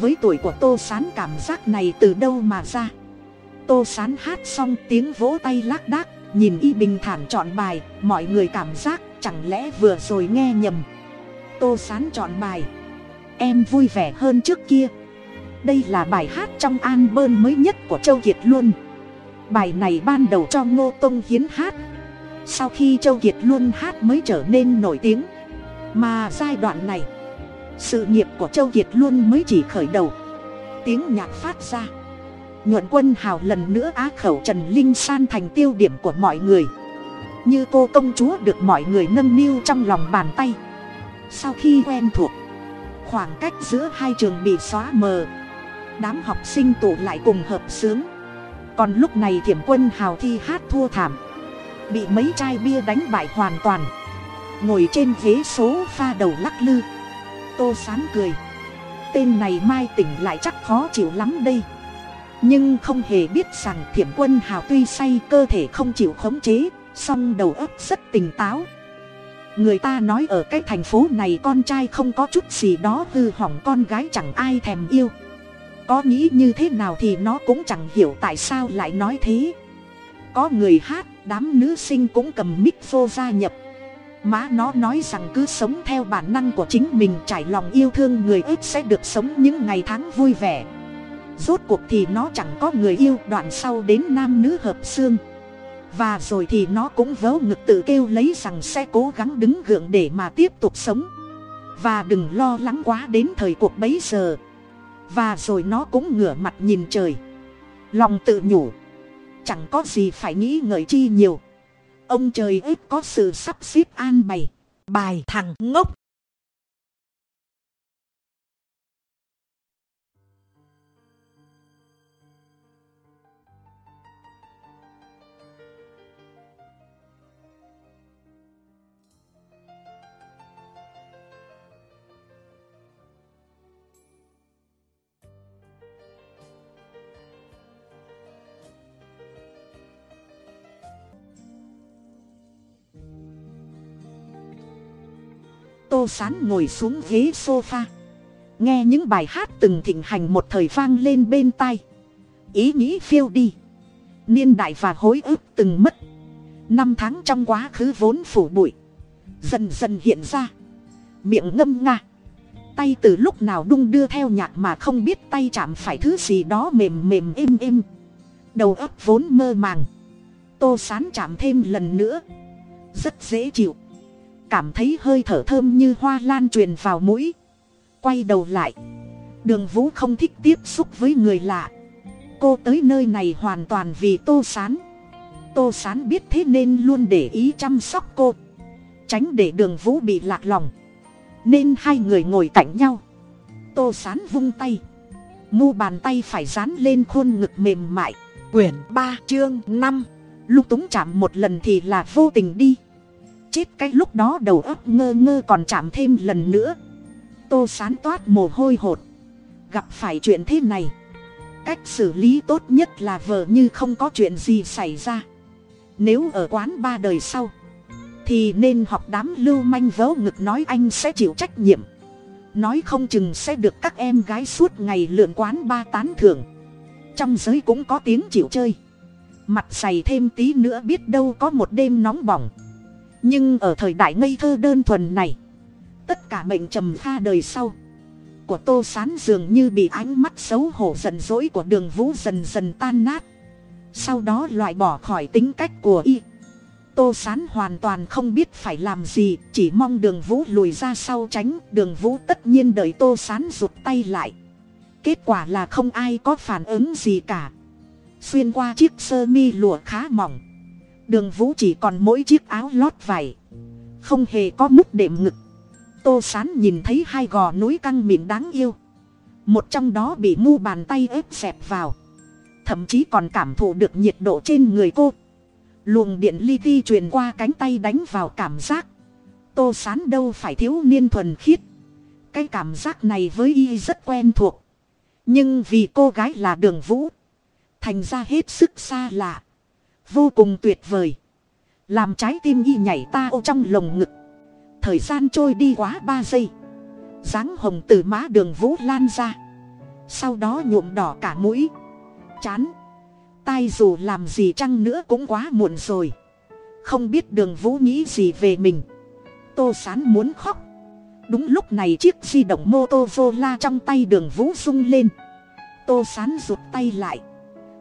Với tuổi của tô sán cảm giác này từ đâu mà ra? Tô sán hát xong, tiếng vỗ tay lác đác, nhìn y bình thản chọn bài, mọi người cảm giác chẳng lẽ vừa rồi nghe nhầm. Tô sán chọn bài, em vui vẻ hơn trước kia. Đây là bài hát trong an bơn mới nhất của châu kiệt luân bài này ban đầu cho ngô tông hiến hát. Sau khi châu kiệt luân hát mới trở nên nổi tiếng. Mà giai đoạn này, sự nghiệp của châu kiệt luân mới chỉ khởi đầu. Tiếng nhạc phát ra nhuận quân hào lần nữa á khẩu trần linh san thành tiêu điểm của mọi người. Như cô công chúa được mọi người nâng niu trong lòng bàn tay. Sau khi quen thuộc, khoảng cách giữa hai trường bị xóa mờ. Đám học sinh tụ lại cùng hợp sướng. Còn lúc này thiểm quân hào thi hát thua thảm. Bị mấy chai bia đánh bại hoàn toàn. Ngồi trên ghế số pha đầu lắc lư. Tô sán cười. Tên này mai tỉnh lại chắc khó chịu lắm đây nhưng không hề biết rằng thiểm quân hào tuy say cơ thể không chịu khống chế, song đầu óc rất tỉnh táo. Người ta nói ở cái thành phố này con trai không có chút gì đó hư hỏng con gái chẳng ai thèm yêu. Có nghĩ như thế nào thì nó cũng chẳng hiểu tại sao lại nói thế. Có người hát, đám nữ sinh cũng cầm mic vô gia nhập. Má nó nói rằng cứ sống theo bản năng của chính mình, trải lòng yêu thương người ít sẽ được sống những ngày tháng vui vẻ rốt cuộc thì nó chẳng có người yêu, đoạn sau đến nam nữ hợp xương. Và rồi thì nó cũng vớ ngực tự kêu lấy rằng sẽ cố gắng đứng gượng để mà tiếp tục sống. Và đừng lo lắng quá đến thời cuộc bấy giờ. Và rồi nó cũng ngửa mặt nhìn trời. Lòng tự nhủ, chẳng có gì phải nghĩ ngợi chi nhiều. Ông trời ít có sự sắp xếp an bày, bài thằng ngốc. Tô sán ngồi xuống ghế sofa. Nghe những bài hát từng thịnh hành một thời vang lên bên tai. Ý nghĩ phiêu đi. Niên đại và hối ức từng mất. Năm tháng trong quá khứ vốn phủ bụi. Dần dần hiện ra. Miệng ngâm nga. Tay từ lúc nào đung đưa theo nhạc mà không biết tay chạm phải thứ gì đó mềm mềm êm êm. Đầu óc vốn mơ màng. Tô sán chạm thêm lần nữa. Rất dễ chịu cảm thấy hơi thở thơm như hoa lan truyền vào mũi. Quay đầu lại. Đường vũ không thích tiếp xúc với người lạ. Cô tới nơi này hoàn toàn vì tô sán. Tô sán biết thế nên luôn để ý chăm sóc cô. Tránh để đường vũ bị lạc lòng. Nên hai người ngồi cạnh nhau. Tô sán vung tay. Mu bàn tay phải dán lên khuôn ngực mềm mại. Quyển ba chương năm. Lúc túng chạm một lần thì là vô tình đi chết cái lúc đó đầu óc ngơ ngơ còn chạm thêm lần nữa. Tô sán toát mồ hôi hột. Gặp phải chuyện thế này. Cách xử lý tốt nhất là vờ như không có chuyện gì xảy ra. Nếu ở quán ba đời sau, thì nên học đám lưu manh vớ ngực nói anh sẽ chịu trách nhiệm. Nói không chừng sẽ được các em gái suốt ngày lượn quán ba tán thưởng. Trong giới cũng có tiếng chịu chơi. Mặt dày thêm tí nữa biết đâu có một đêm nóng bỏng nhưng ở thời đại ngây thơ đơn thuần này, tất cả mệnh trầm pha đời sau, của tô sán dường như bị ánh mắt xấu hổ giận dỗi của đường vũ dần dần tan nát. Sau đó loại bỏ khỏi tính cách của y. Tô sán hoàn toàn không biết phải làm gì, chỉ mong đường vũ lùi ra sau tránh. Đường vũ tất nhiên đợi tô sán rụt tay lại. Kết quả là không ai có phản ứng gì cả. Xuyên qua chiếc sơ mi lụa khá mỏng đường vũ chỉ còn mỗi chiếc áo lót vải. Không hề có mút đệm ngực. Tô sán nhìn thấy hai gò núi căng mịn đáng yêu. Một trong đó bị mu bàn tay ép xẹp vào. Thậm chí còn cảm thụ được nhiệt độ trên người cô. Luồng điện li ti truyền qua cánh tay đánh vào cảm giác. Tô sán đâu phải thiếu niên thuần khiết. Cái cảm giác này với y rất quen thuộc. Nhưng vì cô gái là đường vũ, thành ra hết sức xa lạ vô cùng tuyệt vời. Làm trái tim y nhảy ta ô trong lồng ngực. Thời gian trôi đi quá ba giây. Dáng hồng từ má đường vũ lan ra. Sau đó nhuộm đỏ cả mũi. Chán. Tai dù làm gì chăng nữa cũng quá muộn rồi. Không biết đường vũ nghĩ gì về mình. Tô sán muốn khóc. Đúng lúc này chiếc di động mô tô vô la trong tay đường vũ rung lên. Tô sán rụt tay lại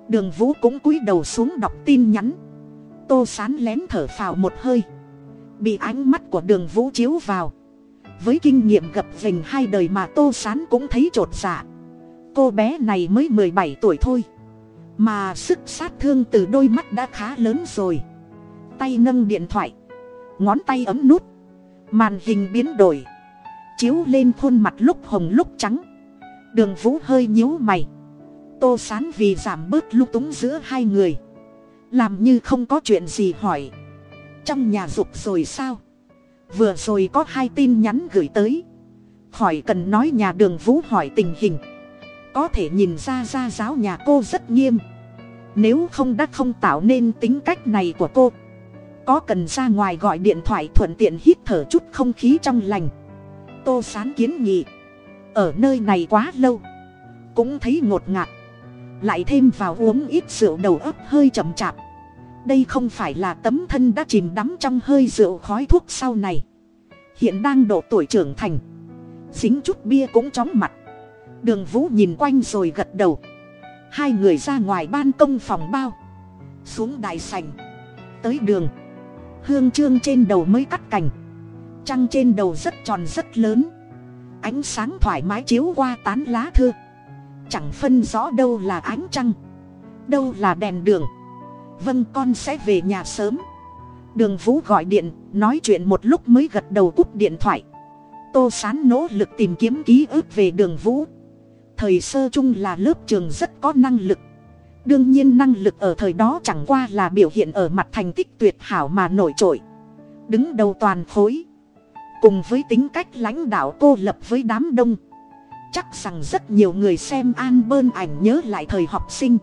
đường vũ cũng cúi đầu xuống đọc tin nhắn. Tô sán lén thở phào một hơi. Bị ánh mắt của đường vũ chiếu vào. Với kinh nghiệm gập vềnh hai đời mà tô sán cũng thấy t r ộ t dạ. Cô bé này mới mười bảy tuổi thôi. Mà sức sát thương từ đôi mắt đã khá lớn rồi. Tay nâng điện thoại. Ngón tay ấm nút. Màn hình biến đổi. Chiếu lên khuôn mặt lúc hồng lúc trắng. Đường vũ hơi nhíu mày tô sán vì giảm bớt lung túng giữa hai người. Làm như không có chuyện gì hỏi. Trong nhà dục rồi sao? Vừa rồi có hai tin nhắn gửi tới. Hỏi cần nói nhà đường vũ hỏi tình hình. Có thể nhìn ra ra giáo nhà cô rất nghiêm. Nếu không đã không tạo nên tính cách này của cô. Có cần ra ngoài gọi điện thoại thuận tiện hít thở chút không khí trong lành. Tô sán kiến nghị. Ở nơi này quá lâu. Cũng thấy ngột ngạt lại thêm vào uống ít rượu đầu óc hơi chậm chạp. Đây không phải là tấm thân đã chìm đắm trong hơi rượu khói thuốc sau này. Hiện đang độ tuổi trưởng thành. Dính chút bia cũng chóng mặt. Đường vũ nhìn quanh rồi gật đầu. Hai người ra ngoài ban công phòng bao. Xuống đại sành tới đường. Hương trương trên đầu mới cắt cành. Trăng trên đầu rất tròn rất lớn. Ánh sáng thoải mái chiếu qua tán lá thưa chẳng phân rõ đâu là ánh trăng, đâu là đèn đường. Vâng con sẽ về nhà sớm. Đường vũ gọi điện, nói chuyện một lúc mới gật đầu cúp điện thoại. Tô sán nỗ lực tìm kiếm ký ức về đường vũ. Thời sơ chung là lớp trường rất có năng lực. Đương nhiên năng lực ở thời đó chẳng qua là biểu hiện ở mặt thành tích tuyệt hảo mà nổi trội. Đứng đầu toàn khối. Cùng với tính cách lãnh đạo cô lập với đám đông chắc rằng rất nhiều người xem an bơn ảnh nhớ lại thời học sinh.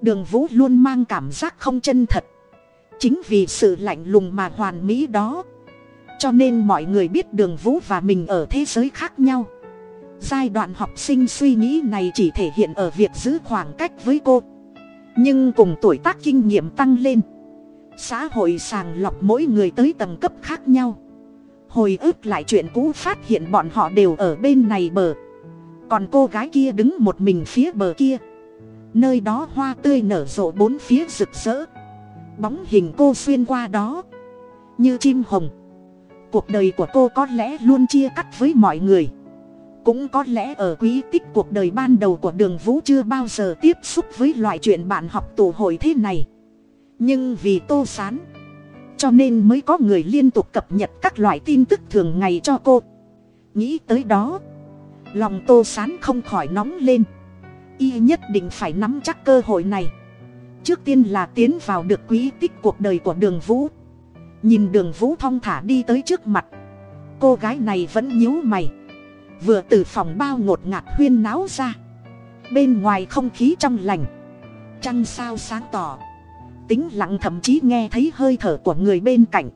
Đường vũ luôn mang cảm giác không chân thật. Chính vì sự lạnh lùng mà hoàn mỹ đó. Cho nên mọi người biết đường vũ và mình ở thế giới khác nhau. Giai đoạn học sinh suy nghĩ này chỉ thể hiện ở việc giữ khoảng cách với cô. Nhưng cùng tuổi tác kinh nghiệm tăng lên. Xã hội sàng lọc mỗi người tới tầng cấp khác nhau. Hồi ức lại chuyện cũ phát hiện bọn họ đều ở bên này bờ còn cô gái kia đứng một mình phía bờ kia. Nơi đó hoa tươi nở rộ bốn phía rực rỡ. Bóng hình cô xuyên qua đó. Như chim hồng. Cuộc đời của cô có lẽ luôn chia cắt với mọi người. Cũng có lẽ ở quý tích cuộc đời ban đầu của đường vũ chưa bao giờ tiếp xúc với loại chuyện bạn học tù hội thế này. Nhưng vì tô sán, cho nên mới có người liên tục cập nhật các loại tin tức thường ngày cho cô. Nghĩ tới đó lòng tô sán không khỏi nóng lên. Y nhất định phải nắm chắc cơ hội này. Trước tiên là tiến vào được quý tích cuộc đời của đường vũ. Nhìn đường vũ thong thả đi tới trước mặt. Cô gái này vẫn nhíu mày. Vừa từ phòng bao ngột ngạt huyên náo ra. Bên ngoài không khí trong lành. Trăng sao sáng tỏ. Tính lặng thậm chí nghe thấy hơi thở của người bên cạnh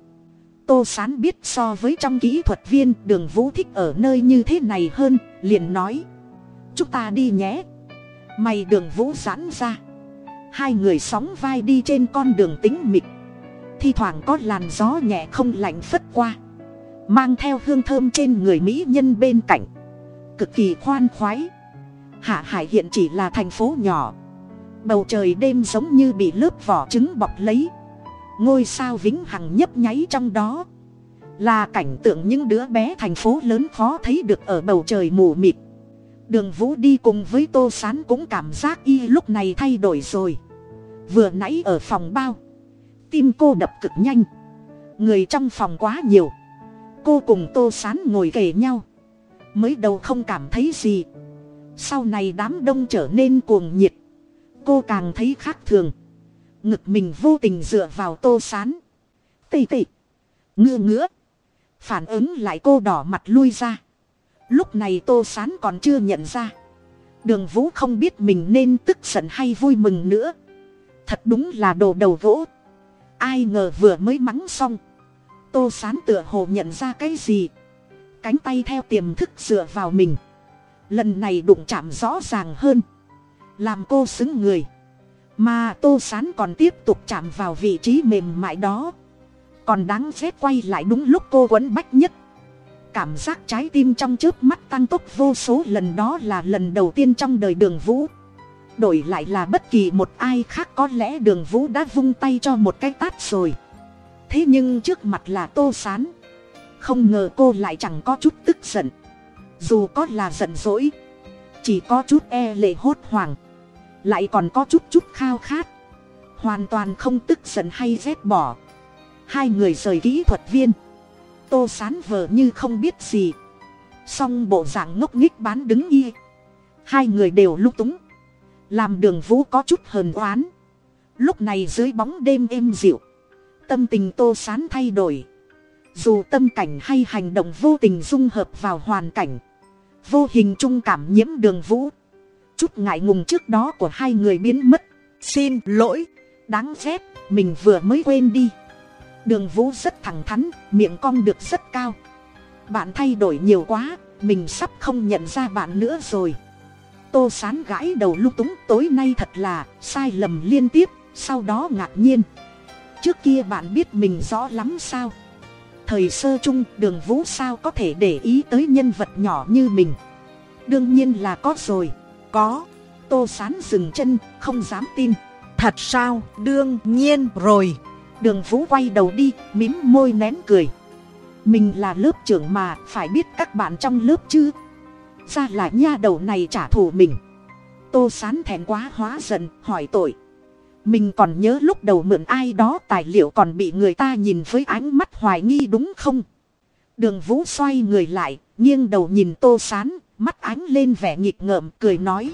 tô sán biết so với trong kỹ thuật viên, đường vũ thích ở nơi như thế này hơn, liền nói. Chúng ta đi nhé. Mày đường vũ giãn ra. Hai người sóng vai đi trên con đường tính mịt thi thoảng có làn gió nhẹ không lạnh phất qua. Mang theo hương thơm trên người mỹ nhân bên cạnh. Cực kỳ khoan khoái. Hạ hải hiện chỉ là thành phố nhỏ. Bầu trời đêm giống như bị lớp vỏ trứng bọc lấy ngôi sao vĩnh hằng nhấp nháy trong đó. Là cảnh tượng những đứa bé thành phố lớn khó thấy được ở bầu trời mù mịt. Đường vũ đi cùng với tô s á n cũng cảm giác y lúc này thay đổi rồi. Vừa nãy ở phòng bao, tim cô đập cực nhanh. Người trong phòng quá nhiều. Cô cùng tô s á n ngồi kề nhau. Mới đầu không cảm thấy gì. Sau này đám đông trở nên cuồng nhiệt. Cô càng thấy khác thường ngực mình vô tình dựa vào tô s á n tê tê. Ngưa ngứa. Phản ứng lại cô đỏ mặt lui ra. Lúc này tô sán còn chưa nhận ra. Đường vũ không biết mình nên tức giận hay vui mừng nữa. Thật đúng là đồ đầu gỗ. Ai ngờ vừa mới mắng xong. Tô sán tựa hồ nhận ra cái gì. Cánh tay theo tiềm thức dựa vào mình. Lần này đụng chạm rõ ràng hơn. Làm cô xứng người mà tô sán còn tiếp tục chạm vào vị trí mềm mại đó. Còn đáng ghét quay lại đúng lúc cô quấn bách nhất. Cảm giác trái tim trong trước mắt tăng tốc vô số lần đó là lần đầu tiên trong đời đường vũ. Đổi lại là bất kỳ một ai khác có lẽ đường vũ đã vung tay cho một cái tát rồi. Thế nhưng trước mặt là tô sán. Không ngờ cô lại chẳng có chút tức giận. Dù có là giận dỗi, chỉ có chút e lệ hốt hoảng lại còn có chút chút khao khát. Hoàn toàn không tức giận hay rét bỏ. Hai người rời kỹ thuật viên. Tô sán vờ như không biết gì. Song bộ dạng ngốc nghích bán đứng y. Hai người đều lung túng. Làm đường vũ có chút hờn oán. Lúc này dưới bóng đêm êm dịu, tâm tình tô sán thay đổi. Dù tâm cảnh hay hành động vô tình dung hợp vào hoàn cảnh, vô hình trung cảm nhiễm đường vũ chút ngại ngùng trước đó của hai người biến mất. Xin lỗi, đáng ghét, mình vừa mới quên đi. Đường vũ rất thẳng thắn, miệng cong được rất cao. Bạn thay đổi nhiều quá, mình sắp không nhận ra bạn nữa rồi. Tô sán gãi đầu lung túng, tối nay thật là sai lầm liên tiếp, sau đó ngạc nhiên. Trước kia bạn biết mình rõ lắm sao? Thời sơ chung, đường vũ sao có thể để ý tới nhân vật nhỏ như mình? Đương nhiên là có rồi có. Tô sán dừng chân, không dám tin. Thật sao? Đương nhiên rồi. Đường vũ quay đầu đi, mím môi nén cười. Mình là lớp trưởng mà, phải biết các bạn trong lớp chứ? Ra là nha đầu này trả thù mình. Tô sán thẹn quá hóa giận, hỏi tội. Mình còn nhớ lúc đầu mượn ai đó tài liệu còn bị người ta nhìn với ánh mắt hoài nghi đúng không? Đường vũ xoay người lại, nghiêng đầu nhìn tô sán mắt ánh lên vẻ nghịch ngợm, cười nói.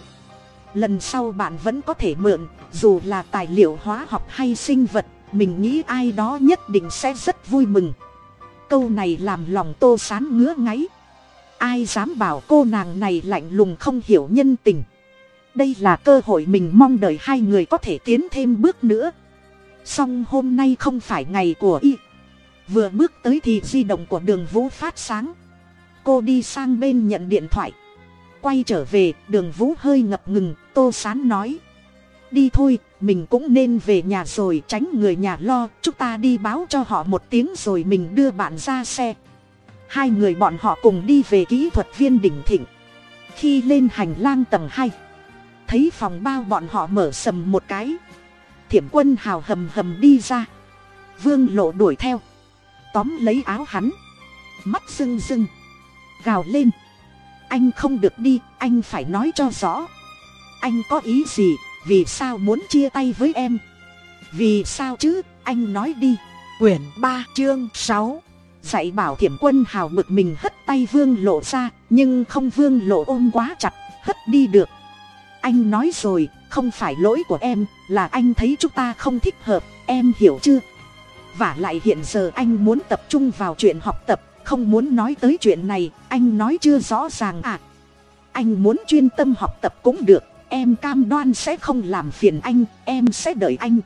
Lần sau bạn vẫn có thể mượn, dù là tài liệu hóa học hay sinh vật, mình nghĩ ai đó nhất định sẽ rất vui mừng. Câu này làm lòng tô sán ngứa ngáy. Ai dám bảo cô nàng này lạnh lùng không hiểu nhân tình? Đây là cơ hội mình mong đợi hai người có thể tiến thêm bước nữa. Song hôm nay không phải ngày của y. Vừa bước tới thì di động của đường vũ phát sáng cô đi sang bên nhận điện thoại. Quay trở về, đường vũ hơi ngập ngừng, tô sán nói. Đi thôi, mình cũng nên về nhà rồi, tránh người nhà lo, chúng ta đi báo cho họ một tiếng rồi mình đưa bạn ra xe. Hai người bọn họ cùng đi về kỹ thuật viên đỉnh thịnh. Khi lên hành lang tầng hai, thấy phòng bao bọn họ mở sầm một cái. Thiểm quân hào hầm hầm đi ra. Vương lộ đuổi theo. Tóm lấy áo hắn. Mắt rưng rưng gào lên. Anh không được đi, anh phải nói cho rõ. Anh có ý gì, vì sao muốn chia tay với em? Vì sao chứ, anh nói đi. Quyển ba, chương sáu. Dạy bảo thiểm quân hào bực mình hất tay vương lộ ra, nhưng không vương lộ ôm quá chặt, hất đi được. Anh nói rồi, không phải lỗi của em, là anh thấy chúng ta không thích hợp, em hiểu chưa? V à lại hiện giờ anh muốn tập trung vào chuyện học tập không muốn nói tới chuyện này, anh nói chưa rõ ràng à. Anh muốn chuyên tâm học tập cũng được, em cam đoan sẽ không làm phiền anh, em sẽ đợi anh.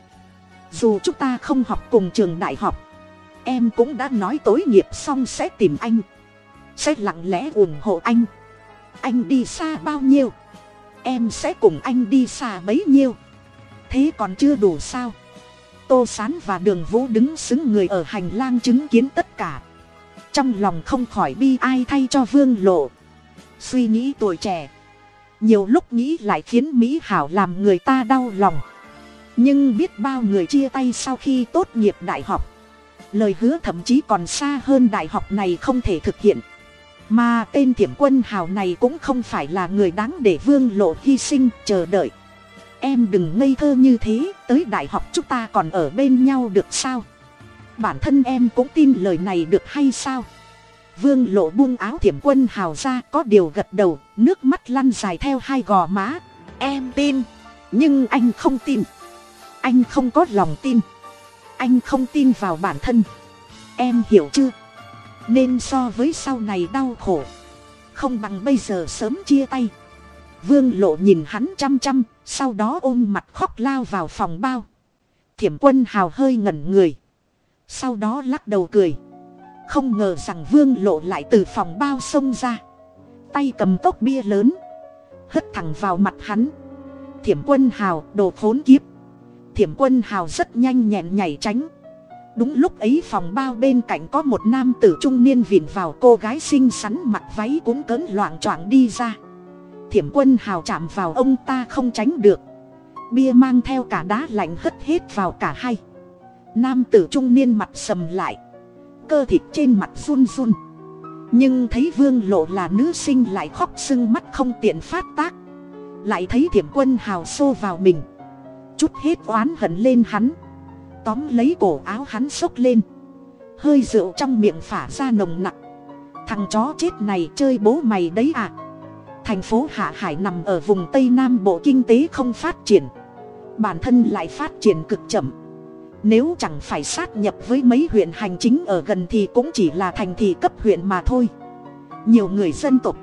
Dù chúng ta không học cùng trường đại học, em cũng đã nói tối nghiệp xong sẽ tìm anh. Sẽ lặng lẽ ủng hộ anh. Anh đi xa bao nhiêu? Em sẽ cùng anh đi xa bấy nhiêu? Thế còn chưa đủ sao? Tô sán và đường vũ đứng xứng người ở hành lang chứng kiến tất cả trong lòng không khỏi bi ai thay cho vương lộ. Suy nghĩ tuổi trẻ. Nhiều lúc nghĩ lại khiến mỹ hảo làm người ta đau lòng. Nhưng biết bao người chia tay sau khi tốt nghiệp đại học. Lời hứa thậm chí còn xa hơn đại học này không thể thực hiện. Mà tên thiểm quân hào này cũng không phải là người đáng để vương lộ hy sinh, chờ đợi. Em đừng ngây thơ như thế, tới đại học chúng ta còn ở bên nhau được sao? Bản thân em cũng tin lời này được hay sao? Vương lộ buông áo thiểm quân hào ra, có điều gật đầu, nước mắt lăn dài theo hai gò má. Em tin, nhưng anh không tin. Anh không có lòng tin. Anh không tin vào bản thân. Em hiểu chưa? Nên so với sau này đau khổ. Không bằng bây giờ sớm chia tay. Vương lộ nhìn hắn chăm chăm, sau đó ôm mặt khóc lao vào phòng bao. Thiểm quân hào hơi ngẩn người sau đó lắc đầu cười. Không ngờ rằng vương lộ lại từ phòng bao xông ra. Tay cầm cốc bia lớn, hất thẳng vào mặt hắn. Thiểm quân hào đồ khốn kiếp. Thiểm quân hào rất nhanh nhẹn nhảy tránh. Đúng lúc ấy phòng bao bên cạnh có một nam tử trung niên vìn vào cô gái xinh xắn mặc váy cũng cỡn loạng choạng đi ra. Thiểm quân hào chạm vào ông ta không tránh được. Bia mang theo cả đá lạnh hất hết vào cả hai nam tử trung niên mặt sầm lại. Cơ thịt trên mặt run run. Nhưng thấy vương lộ là nữ sinh lại khóc sưng mắt không tiện phát tác. Lại thấy thiểm quân hào xô vào mình. Chút hết oán hận lên hắn. Tóm lấy cổ áo hắn xốc lên. Hơi rượu trong miệng phả ra nồng nặc. Thằng chó chết này chơi bố mày đấy à. Thành phố hạ hải nằm ở vùng tây nam, bộ kinh tế không phát triển. Bản thân lại phát triển cực chậm nếu chẳng phải sát nhập với mấy huyện hành chính ở gần thì cũng chỉ là thành thị cấp huyện mà thôi. Nhiều người dân tộc,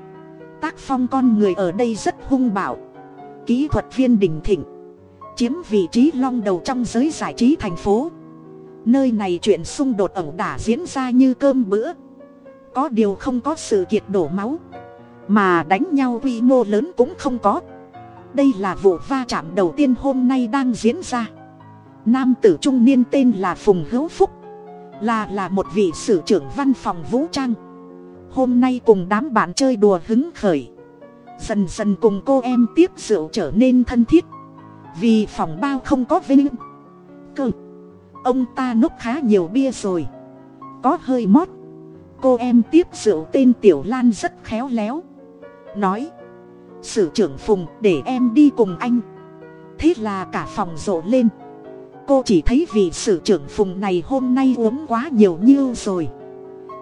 tác phong con người ở đây rất hung bạo. Kỹ thuật viên đình thịnh, chiếm vị trí long đầu trong giới giải trí thành phố. Nơi này chuyện xung đột ẩu đả diễn ra như cơm bữa. Có điều không có sự kiệt đổ máu, mà đánh nhau quy mô lớn cũng không có. Đây là vụ va chạm đầu tiên hôm nay đang diễn ra nam tử trung niên tên là phùng hữu phúc, là là một vị sử trưởng văn phòng vũ trang. Hôm nay cùng đám bạn chơi đùa hứng khởi. Dần dần cùng cô em tiếp rượu trở nên thân thiết. Vì phòng bao không có vinh. Cơ. Ông ta nốc khá nhiều bia rồi. Có hơi mót. Cô em tiếp rượu tên tiểu lan rất khéo léo. Nói. Sử trưởng phùng, để em đi cùng anh. Thế là cả phòng rộ lên cô chỉ thấy vị sử trưởng phùng này hôm nay uống quá nhiều nhiêu rồi.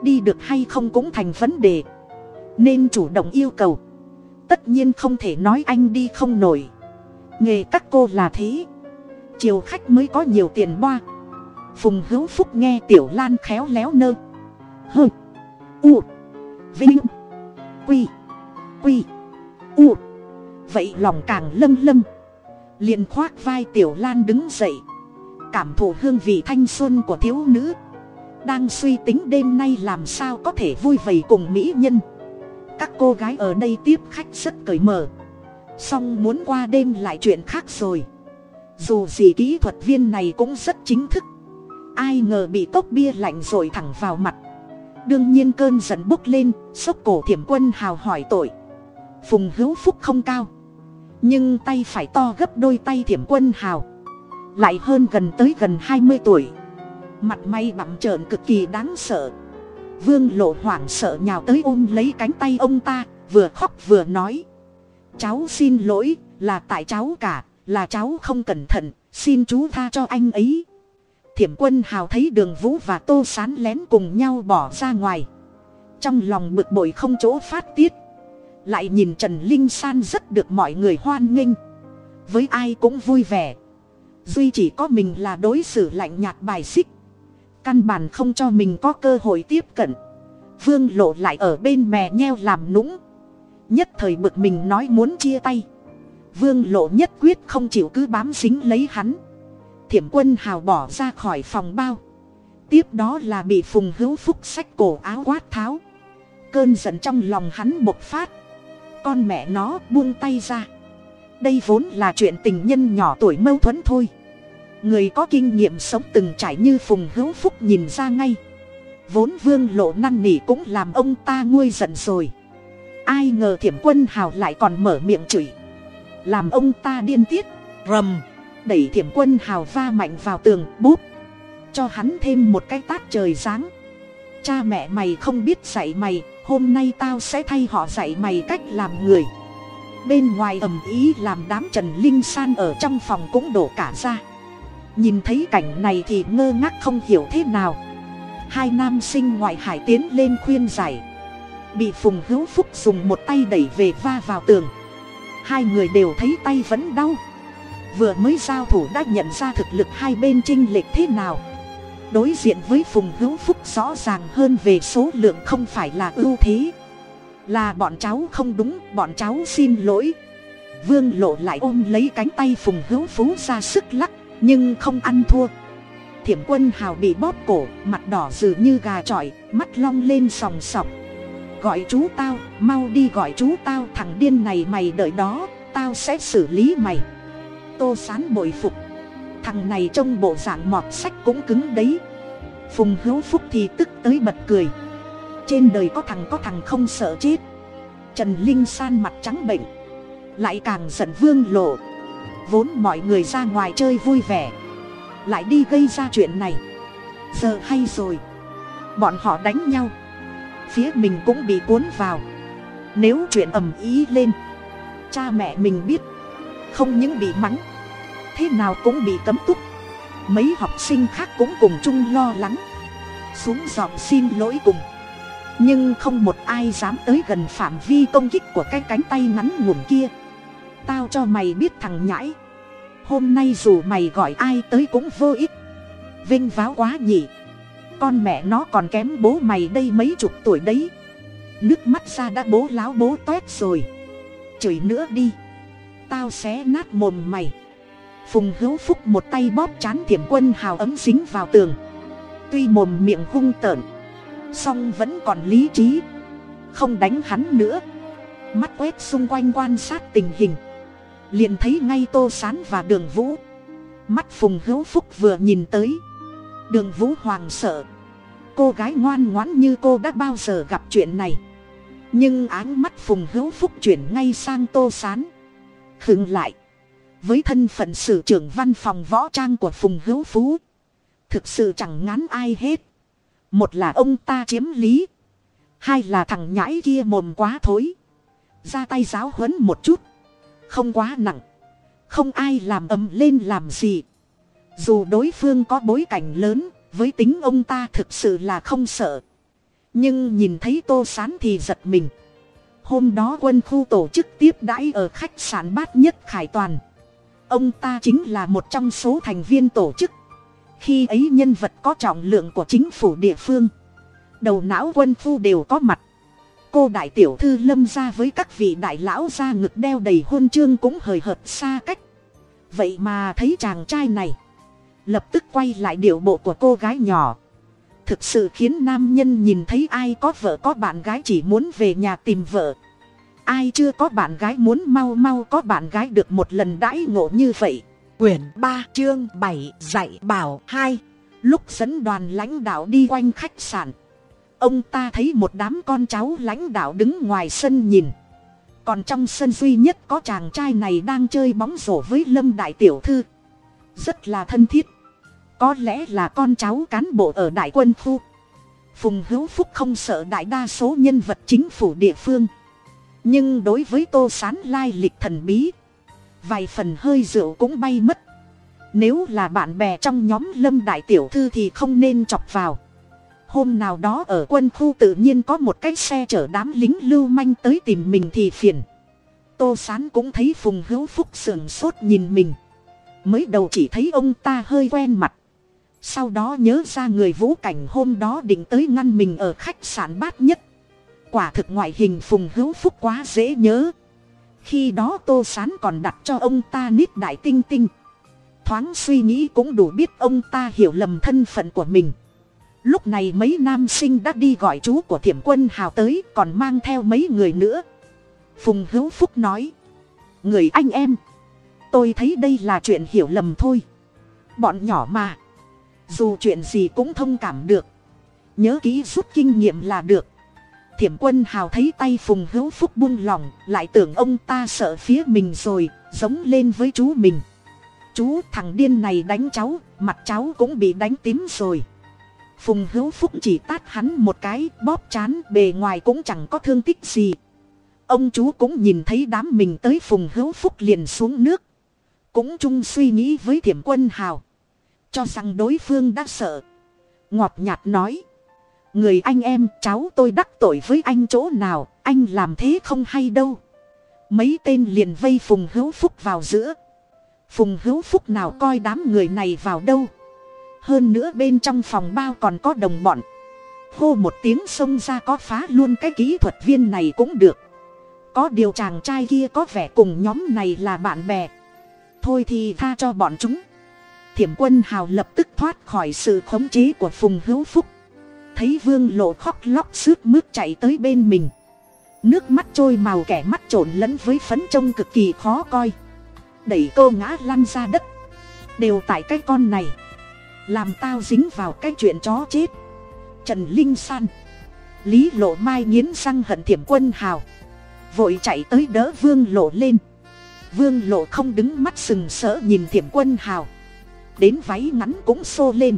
Đi được hay không cũng thành vấn đề. Nên chủ động yêu cầu. Tất nhiên không thể nói anh đi không nổi. Nghề các cô là thế. Chiều khách mới có nhiều tiền boa phùng hữu phúc nghe tiểu lan khéo léo nơ. Hơ. U. Vinh. Quy. Quy. U. Vậy lòng càng lâng lâng. Liền khoác vai tiểu lan đứng dậy cảm thụ hương vị thanh xuân của thiếu nữ. Đang suy tính đêm nay làm sao có thể vui vầy cùng mỹ nhân. Các cô gái ở đây tiếp khách rất cởi mở. Song muốn qua đêm lại chuyện khác rồi. Dù gì kỹ thuật viên này cũng rất chính thức. Ai ngờ bị cốc bia lạnh rồi thẳng vào mặt. Đương nhiên cơn giận bốc lên xốc cổ thiểm quân hào hỏi tội. Phùng hữu phúc không cao. Nhưng tay phải to gấp đôi tay thiểm quân hào lại hơn gần tới gần hai mươi tuổi. Mặt may bặm trợn cực kỳ đáng sợ. Vương lộ hoảng sợ nhào tới ôm lấy cánh tay ông ta, vừa khóc vừa nói. Cháu xin lỗi, là tại cháu cả, là cháu không cẩn thận, xin chú tha cho anh ấy. Thiểm quân hào thấy đường vũ và tô sán lén cùng nhau bỏ ra ngoài. Trong lòng bực bội không chỗ phát tiết, lại nhìn trần linh san rất được mọi người hoan nghênh. Với ai cũng vui vẻ duy chỉ có mình là đối xử lạnh nhạt bài xích. Căn bản không cho mình có cơ hội tiếp cận. Vương lộ lại ở bên mè nheo làm nũng. Nhất thời bực mình nói muốn chia tay. Vương lộ nhất quyết không chịu cứ bám xính lấy hắn. Thiểm quân hào bỏ ra khỏi phòng bao. Tiếp đó là bị phùng hữu phúc xách cổ áo quát tháo. Cơn giận trong lòng hắn bộc phát. Con mẹ nó buông tay ra. Đây vốn là chuyện tình nhân nhỏ tuổi mâu thuẫn thôi người có kinh nghiệm sống từng trải như phùng hữu phúc nhìn ra ngay. Vốn vương lộ năn nỉ cũng làm ông ta nguôi giận rồi. Ai ngờ thiểm quân hào lại còn mở miệng chửi. Làm ông ta điên tiết. Rầm. Đẩy thiểm quân hào va mạnh vào tường, búp. Cho hắn thêm một cái tát trời giáng. Cha mẹ mày không biết dạy mày, hôm nay tao sẽ thay họ dạy mày cách làm người. Bên ngoài ầm ý làm đám trần linh san ở trong phòng cũng đổ cả ra nhìn thấy cảnh này thì ngơ ngác không hiểu thế nào. Hai nam sinh ngoại hải tiến lên khuyên giải. Bị phùng hữu phúc dùng một tay đẩy về va vào tường. Hai người đều thấy tay vẫn đau. Vừa mới giao thủ đã nhận ra thực lực hai bên chinh lệch thế nào. Đối diện với phùng hữu phúc rõ ràng hơn về số lượng không phải là ưu thế. Là bọn cháu không đúng, bọn cháu xin lỗi. Vương lộ lại ôm lấy cánh tay phùng hữu phú ra sức lắc nhưng không ăn thua. Thiểm quân hào bị bóp cổ, mặt đỏ dừ như gà trọi, mắt long lên sòng sọc. Gọi chú tao, mau đi gọi chú tao, thằng điên này mày đợi đó, tao sẽ xử lý mày. Tô sán bội phục. Thằng này trông bộ dạng mọt sách cũng cứng đấy. Phùng hữu phúc thì tức tới bật cười. Trên đời có thằng có thằng không sợ chết. Trần linh san mặt trắng bệnh. Lại càng giận vương lộ vốn mọi người ra ngoài chơi vui vẻ. Lại đi gây ra chuyện này. Giờ hay rồi. Bọn họ đánh nhau. Phía mình cũng bị cuốn vào. Nếu chuyện ầm ý lên, cha mẹ mình biết, không những bị mắng, thế nào cũng bị cấm túc. Mấy học sinh khác cũng cùng chung lo lắng, xuống giọng xin lỗi cùng. Nhưng không một ai dám tới gần phạm vi công kích của cái cánh tay ngắn ngủn kia tao cho mày biết thằng nhãi. Hôm nay dù mày gọi ai tới cũng vô ích. Vinh váo quá nhỉ. Con mẹ nó còn kém bố mày đây mấy chục tuổi đấy. Nước mắt ra đã bố láo bố toét rồi. Chửi nữa đi. Tao xé nát mồm mày. Phùng hữu phúc một tay bóp chán thiểm quân hào ấm dính vào tường. Tuy mồm miệng hung tợn, song vẫn còn lý trí. Không đánh hắn nữa. Mắt quét xung quanh quan sát tình hình liền thấy ngay tô sán và đường vũ. Mắt phùng hữu phúc vừa nhìn tới. Đường vũ hoàng sợ. Cô gái ngoan ngoãn như cô đã bao giờ gặp chuyện này. Nhưng áng mắt phùng hữu phúc chuyển ngay sang tô sán. Khựng lại. Với thân phận sử trưởng văn phòng võ trang của phùng hữu phú, thực sự chẳng ngán ai hết. Một là ông ta chiếm lý. Hai là thằng nhãi kia mồm quá thối. Ra tay giáo huấn một chút không quá nặng. Không ai làm ầm lên làm gì. Dù đối phương có bối cảnh lớn, với tính ông ta thực sự là không sợ. Nhưng nhìn thấy tô sán thì giật mình. Hôm đó quân khu tổ chức tiếp đãi ở khách sạn bát nhất khải toàn. Ông ta chính là một trong số thành viên tổ chức. Khi ấy nhân vật có trọng lượng của chính phủ địa phương. Đầu não quân khu đều có mặt cô đại tiểu thư lâm ra với các vị đại lão ra ngực đeo đầy huân chương cũng hời hợt xa cách. Vậy mà thấy chàng trai này, lập tức quay lại điệu bộ của cô gái nhỏ. Thực sự khiến nam nhân nhìn thấy ai có vợ có bạn gái chỉ muốn về nhà tìm vợ. Ai chưa có bạn gái muốn mau mau có bạn gái được một lần đãi ngộ như vậy. Quyển ba chương bảy dạy bảo hai. Lúc dẫn đoàn lãnh đạo đi quanh khách sạn ông ta thấy một đám con cháu lãnh đạo đứng ngoài sân nhìn. Còn trong sân duy nhất có chàng trai này đang chơi bóng rổ với lâm đại tiểu thư. Rất là thân thiết. Có lẽ là con cháu cán bộ ở đại quân khu. Phùng hữu phúc không sợ đại đa số nhân vật chính phủ địa phương. Nhưng đối với tô sán lai lịch thần bí, vài phần hơi rượu cũng bay mất. Nếu là bạn bè trong nhóm lâm đại tiểu thư thì không nên chọc vào hôm nào đó ở quân khu tự nhiên có một cái xe chở đám lính lưu manh tới tìm mình thì phiền. Tô sán cũng thấy phùng hữu phúc sườn sốt nhìn mình. Mới đầu chỉ thấy ông ta hơi quen mặt. Sau đó nhớ ra người vũ cảnh hôm đó định tới ngăn mình ở khách sạn bát nhất. Quả thực ngoại hình phùng hữu phúc quá dễ nhớ. Khi đó tô sán còn đặt cho ông ta nít đại tinh tinh. Thoáng suy nghĩ cũng đủ biết ông ta hiểu lầm thân phận của mình lúc này mấy nam sinh đã đi gọi chú của thiểm quân hào tới, còn mang theo mấy người nữa. Phùng hữu phúc nói, người anh em, tôi thấy đây là chuyện hiểu lầm thôi. Bọn nhỏ mà, dù chuyện gì cũng thông cảm được. Nhớ kỹ rút kinh nghiệm là được. Thiểm quân hào thấy tay phùng hữu phúc buông lỏng, lại tưởng ông ta sợ phía mình rồi, giống lên với chú mình. Chú thằng điên này đánh cháu, mặt cháu cũng bị đánh tím rồi phùng hữu phúc chỉ tát hắn một cái, bóp chán, bề ngoài cũng chẳng có thương tích gì. Ông chú cũng nhìn thấy đám mình tới phùng hữu phúc liền xuống nước. Cũng chung suy nghĩ với thiểm quân hào. Cho rằng đối phương đã sợ. Ngọt nhạt nói. Người anh em, cháu tôi đắc tội với anh chỗ nào, anh làm thế không hay đâu. Mấy tên liền vây phùng hữu phúc vào giữa. Phùng hữu phúc nào coi đám người này vào đâu? Hơn nữa bên trong phòng bao còn có đồng bọn. Hô một tiếng xông ra có phá luôn cái kỹ thuật viên này cũng được. Có điều chàng trai kia có vẻ cùng nhóm này là bạn bè. Thôi thì tha cho bọn chúng. Thiểm quân hào lập tức thoát khỏi sự khống chế của phùng hữu phúc. Thấy vương lộ khóc lóc sướt mướt chạy tới bên mình. Nước mắt trôi màu kẻ mắt trộn lẫn với phấn trông cực kỳ khó coi. Đẩy cô ngã lăn ra đất. Đều tại cái con này làm tao dính vào cái chuyện chó chết. Trần linh san. Lý lộ mai nghiến răng hận thiểm quân hào. Vội chạy tới đỡ vương lộ lên. Vương lộ không đứng mắt sừng sỡ nhìn thiểm quân hào. Đến váy ngắn cũng xô lên.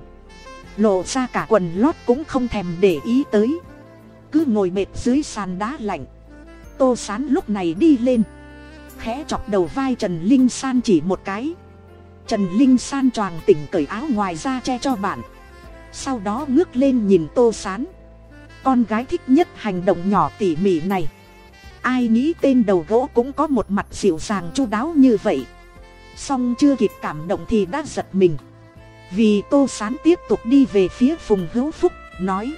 Lộ ra cả quần lót cũng không thèm để ý tới. Cứ ngồi mệt dưới sàn đá lạnh. Tô sán lúc này đi lên. Khẽ chọc đầu vai trần linh san chỉ một cái trần linh san choàng tỉnh cởi áo ngoài ra che cho bạn. Sau đó ngước lên nhìn tô sán. Con gái thích nhất hành động nhỏ tỉ mỉ này. Ai nghĩ tên đầu gỗ cũng có một mặt dịu dàng chu đáo như vậy. Song chưa kịp cảm động thì đã giật mình. Vì tô sán tiếp tục đi về phía phùng hữu phúc, nói,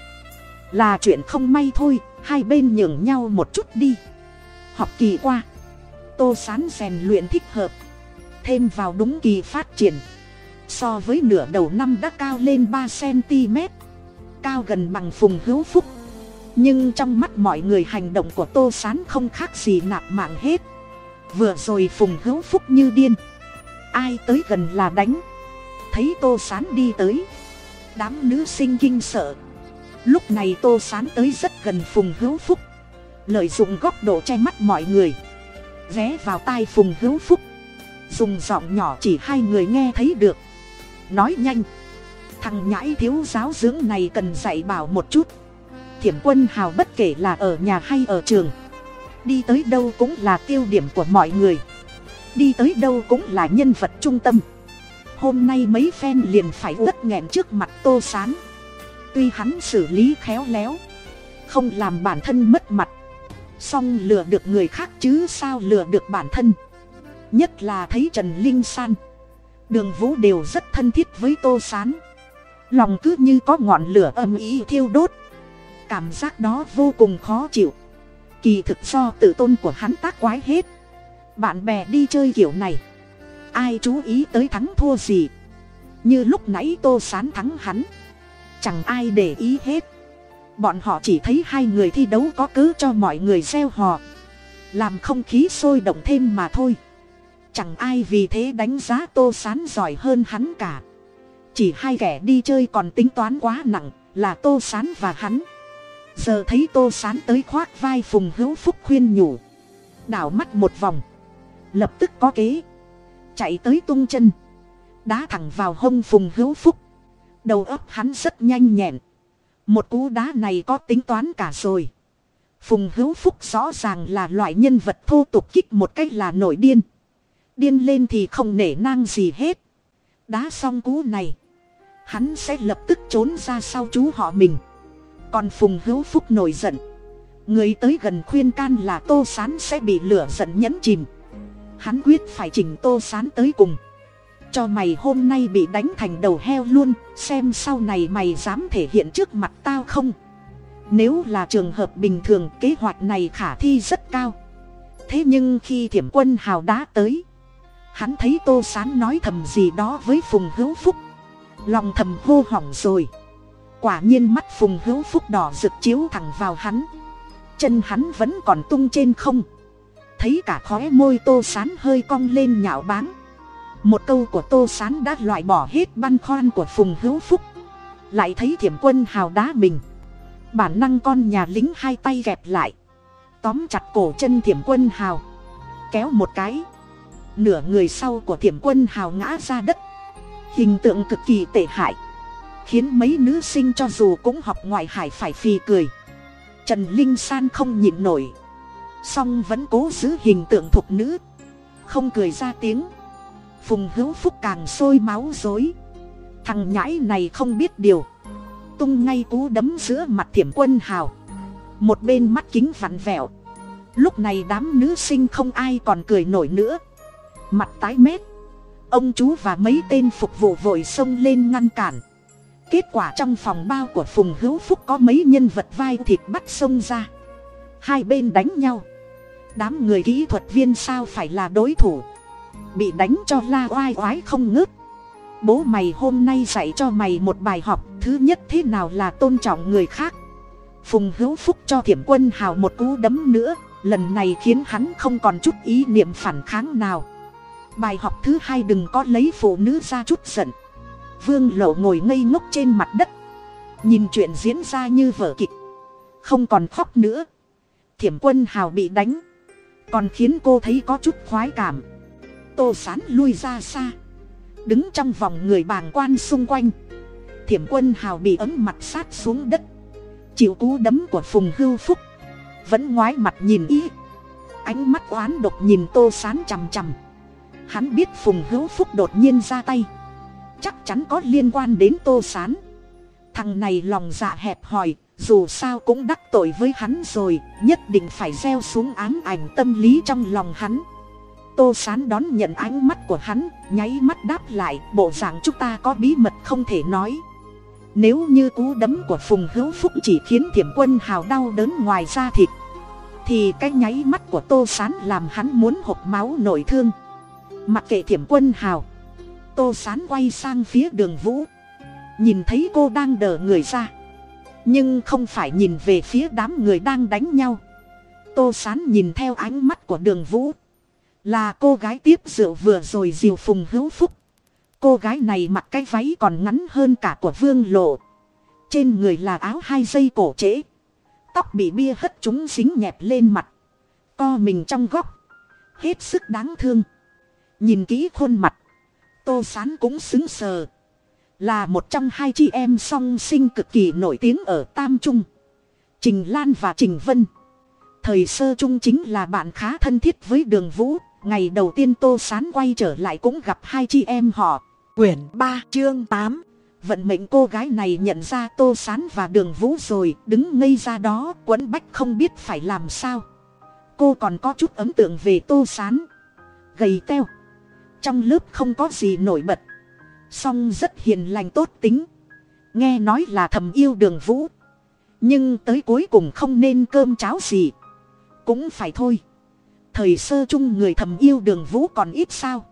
là chuyện không may thôi, hai bên nhường nhau một chút đi. Học kỳ qua, tô sán rèn luyện thích hợp thêm vào đúng kỳ phát triển. So với nửa đầu năm đã cao lên ba cm, cao gần bằng phùng hữu phúc. Nhưng trong mắt mọi người hành động của tô s á n không khác gì nạp mạng hết. Vừa rồi phùng hữu phúc như điên. Ai tới gần là đánh. Thấy tô s á n đi tới. Đám nữ sinh kinh sợ. Lúc này tô s á n tới rất gần phùng hữu phúc. Lợi dụng góc độ che mắt mọi người. Ghé vào tai phùng hữu phúc dùng giọng nhỏ chỉ hai người nghe thấy được. Nói nhanh. Thằng nhãi thiếu giáo dưỡng này cần dạy bảo một chút. Thiểm quân hào bất kể là ở nhà hay ở trường. Đi tới đâu cũng là tiêu điểm của mọi người. Đi tới đâu cũng là nhân vật trung tâm. Hôm nay mấy phen liền phải uất nghẹn trước mặt tô sán. Tuy hắn xử lý khéo léo, không làm bản thân mất mặt. Song lừa được người khác chứ sao lừa được bản thân nhất là thấy trần linh san. Đường vũ đều rất thân thiết với tô sán. Lòng cứ như có ngọn lửa âm ý thiêu đốt. Cảm giác đó vô cùng khó chịu. Kỳ thực do tự tôn của hắn tác quái hết. Bạn bè đi chơi kiểu này. Ai chú ý tới thắng thua gì? Như lúc nãy tô sán thắng hắn. Chẳng ai để ý hết. Bọn họ chỉ thấy hai người thi đấu có cớ cho mọi người gieo họ làm không khí sôi động thêm mà thôi chẳng ai vì thế đánh giá tô sán giỏi hơn hắn cả. Chỉ hai kẻ đi chơi còn tính toán quá nặng, là tô sán và hắn. Giờ thấy tô sán tới khoác vai phùng hữu phúc khuyên nhủ. Đảo mắt một vòng. Lập tức có kế. Chạy tới tung chân. Đá thẳng vào hông phùng hữu phúc. Đầu óc hắn rất nhanh nhẹn. Một cú đá này có tính toán cả rồi. Phùng hữu phúc rõ ràng là loại nhân vật thô tục kích một cách là nổi điên điên lên thì không nể nang gì hết. Đá xong cú này, hắn sẽ lập tức trốn ra sau chú họ mình. Còn phùng hữu phúc nổi giận. Người tới gần khuyên can là tô sán sẽ bị lửa giận nhẫn chìm. Hắn quyết phải chỉnh tô sán tới cùng. Cho mày hôm nay bị đánh thành đầu heo luôn, xem sau này mày dám thể hiện trước mặt tao không? Nếu là trường hợp bình thường, kế hoạch này khả thi rất cao. Thế nhưng khi thiểm quân hào đá tới hắn thấy tô sán nói thầm gì đó với phùng hữu phúc. Lòng thầm hô hỏng rồi. Quả nhiên mắt phùng hữu phúc đỏ rực chiếu thẳng vào hắn. Chân hắn vẫn còn tung trên không. Thấy cả khóe môi tô sán hơi cong lên nhạo báng. Một câu của tô sán đã loại bỏ hết băn khoăn của phùng hữu phúc. Lại thấy thiểm quân hào đá mình. Bản năng con nhà lính hai tay gẹp lại. Tóm chặt cổ chân thiểm quân hào. Kéo một cái nửa người sau của thiểm quân hào ngã ra đất. Hình tượng cực kỳ tệ hại, khiến mấy nữ sinh cho dù cũng học ngoại hải phải phì cười. Trần linh san không nhịn nổi, song vẫn cố giữ hình tượng thục nữ, không cười ra tiếng. Phùng hữu phúc càng sôi máu dối thằng nhãi này không biết điều, tung ngay cú đấm giữa mặt thiểm quân hào. Một bên mắt kính vặn vẹo. Lúc này đám nữ sinh không ai còn cười nổi nữa mặt tái mét. Ông chú và mấy tên phục vụ vội xông lên ngăn cản. Kết quả trong phòng bao của phùng hữu phúc có mấy nhân vật vai thịt bắt xông ra. Hai bên đánh nhau. Đám người kỹ thuật viên sao phải là đối thủ? Bị đánh cho la oai oái không ngớt. Bố mày hôm nay dạy cho mày một bài học, thứ nhất thế nào là tôn trọng người khác? Phùng hữu phúc cho thiểm quân hào một cú đấm nữa, lần này khiến hắn không còn chút ý niệm phản kháng nào bài học thứ hai đừng có lấy phụ nữ ra chút giận. Vương lộ ngồi ngây ngốc trên mặt đất. Nhìn chuyện diễn ra như vở kịch. Không còn khóc nữa. Thiểm quân hào bị đánh. Còn khiến cô thấy có chút khoái cảm. Tô sán lui ra xa. Đứng trong vòng người bàng quan xung quanh. Thiểm quân hào bị ấm mặt sát xuống đất. Chịu cú đấm của phùng hưu phúc. Vẫn ngoái mặt nhìn ý ánh mắt oán độc nhìn tô sán chằm chằm hắn biết phùng hữu phúc đột nhiên ra tay chắc chắn có liên quan đến tô s á n Thằng này lòng dạ hẹp hòi, dù sao cũng đắc tội với hắn rồi, nhất định phải gieo xuống ám ảnh tâm lý trong lòng hắn. Tô sán đón nhận ánh mắt của hắn, nháy mắt đáp lại, bộ dạng chúng ta có bí mật không thể nói. Nếu như cú đấm của Phùng Hữu Phúc chỉ khiến thiểm quân hào đau đớn ngoài da thịt Thì cái nháy mắt của Tô Sán làm hắn muốn hộp máu nổi thương Mặc kệ thiểm quân hào Tô Sán quay sang phía đường Vũ Nhìn thấy cô đang đờ người ra Nhưng không phải nhìn về phía đám người đang đánh nhau Tô Sán nhìn theo ánh mắt của đường Vũ Là cô gái tiếp rượu vừa rồi diều Phùng Hữu Phúc Cô gái này mặc cái váy còn ngắn hơn cả của vương lộ. Trên người là áo hai dây cổ trễ. Tóc bị bia hất chúng xính nhẹp lên mặt. Co mình trong góc. Hết sức đáng thương. Nhìn kỹ khuôn mặt. Tô sán cũng xứng sờ. Là một trong hai chị em song sinh cực kỳ nổi tiếng ở Tam Trung. Trình Lan và Trình Vân. Thời sơ trung chính là bạn khá thân thiết với đường vũ. Ngày đầu tiên Tô Sán quay trở lại cũng gặp hai chị em họ. Quyển ba, chương tám Vận mệnh cô gái này nhận ra Tô Sán và Đường Vũ rồi, Đứng ngây ra đó, quấn bách không biết phải làm sao Cô còn có chút ấn tượng về Tô Sán Gầy teo trong lớp không có gì nổi bật Song rất hiền lành tốt tính Nghe nói là thầm yêu Đường Vũ Nhưng tới cuối cùng không nên cơm cháo gì Cũng phải thôi Thời sơ chung người thầm yêu Đường Vũ còn ít sao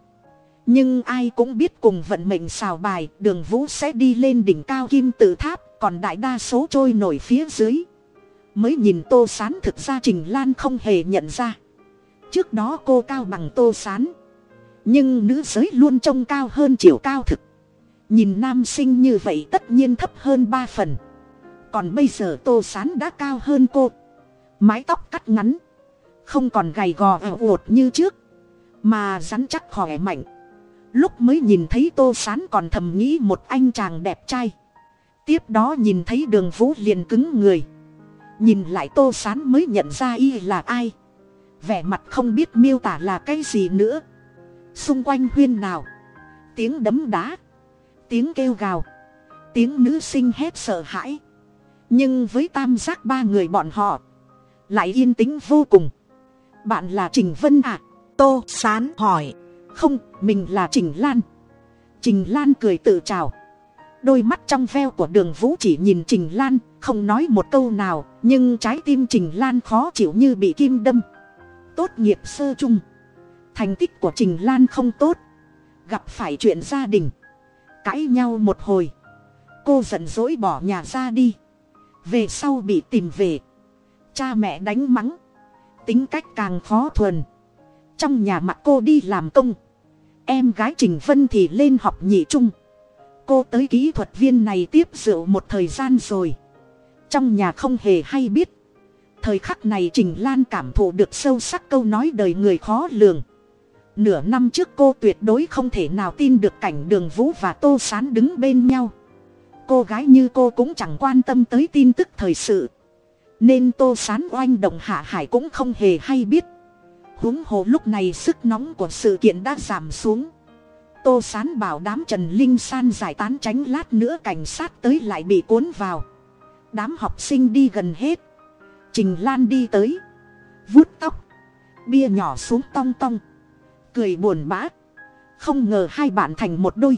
nhưng ai cũng biết cùng vận mệnh xào bài, đường vũ sẽ đi lên đỉnh cao kim tự tháp, còn đại đa số trôi nổi phía dưới. Mới nhìn tô sán thực ra Trình Lan không hề nhận ra. Trước đó cô cao bằng tô sán. Nhưng nữ giới luôn trông cao hơn chiều cao thực. Nhìn nam sinh như vậy tất nhiên thấp hơn ba phần. Còn bây giờ tô sán đã cao hơn cô. Mái tóc cắt ngắn. Không còn gầy gò ảo ột như trước. Mà rắn chắc khỏe mạnh Lúc mới nhìn thấy tô sán còn thầm nghĩ một anh chàng đẹp trai. Tiếp đó nhìn thấy đường vũ liền cứng người. Nhìn lại tô sán mới nhận ra y là ai. Vẻ mặt không biết miêu tả là cái gì nữa. Xung quanh huyên nào. Tiếng đấm đá. Tiếng kêu gào. Tiếng nữ sinh hét sợ hãi. Nhưng với tam giác ba người bọn họ. Lại yên tĩnh vô cùng. Bạn là Trình Vân à? Tô Sán hỏi. Không, mình là Trình Lan. Trình Lan cười tự chào. Đôi mắt trong veo của đường vũ chỉ nhìn Trình Lan, không nói một câu nào, nhưng trái tim Trình Lan khó chịu như bị kim đâm. Tốt nghiệp sơ chung. Thành tích của Trình Lan không tốt. Gặp phải chuyện gia đình. Cãi nhau một hồi. Cô giận dỗi bỏ nhà ra đi. Về sau bị tìm về. Cha mẹ đánh mắng. Tính cách càng khó thuần. Trong nhà mặt cô đi làm công. Em gái Trình Vân thì lên học nhị trung. Cô tới kỹ thuật viên này tiếp rượu một thời gian rồi. Trong nhà không hề hay biết. Thời khắc này Trình Lan cảm thụ được sâu sắc câu nói đời người khó lường. Nửa năm trước cô tuyệt đối không thể nào tin được cảnh đường Vũ và Tô Sán đứng bên nhau. Cô gái như cô cũng chẳng quan tâm tới tin tức thời sự. Nên Tô Sán oanh động hạ hải cũng không hề hay biết. Huống hồ lúc này sức nóng của sự kiện đã giảm xuống. Tô sán bảo đám trần linh san giải tán tránh lát nữa cảnh sát tới lại bị cuốn vào. Đám học sinh đi gần hết. Trình lan đi tới. Vuốt tóc. Bia nhỏ xuống tong tong cười buồn bã. Không ngờ hai bạn thành một đôi.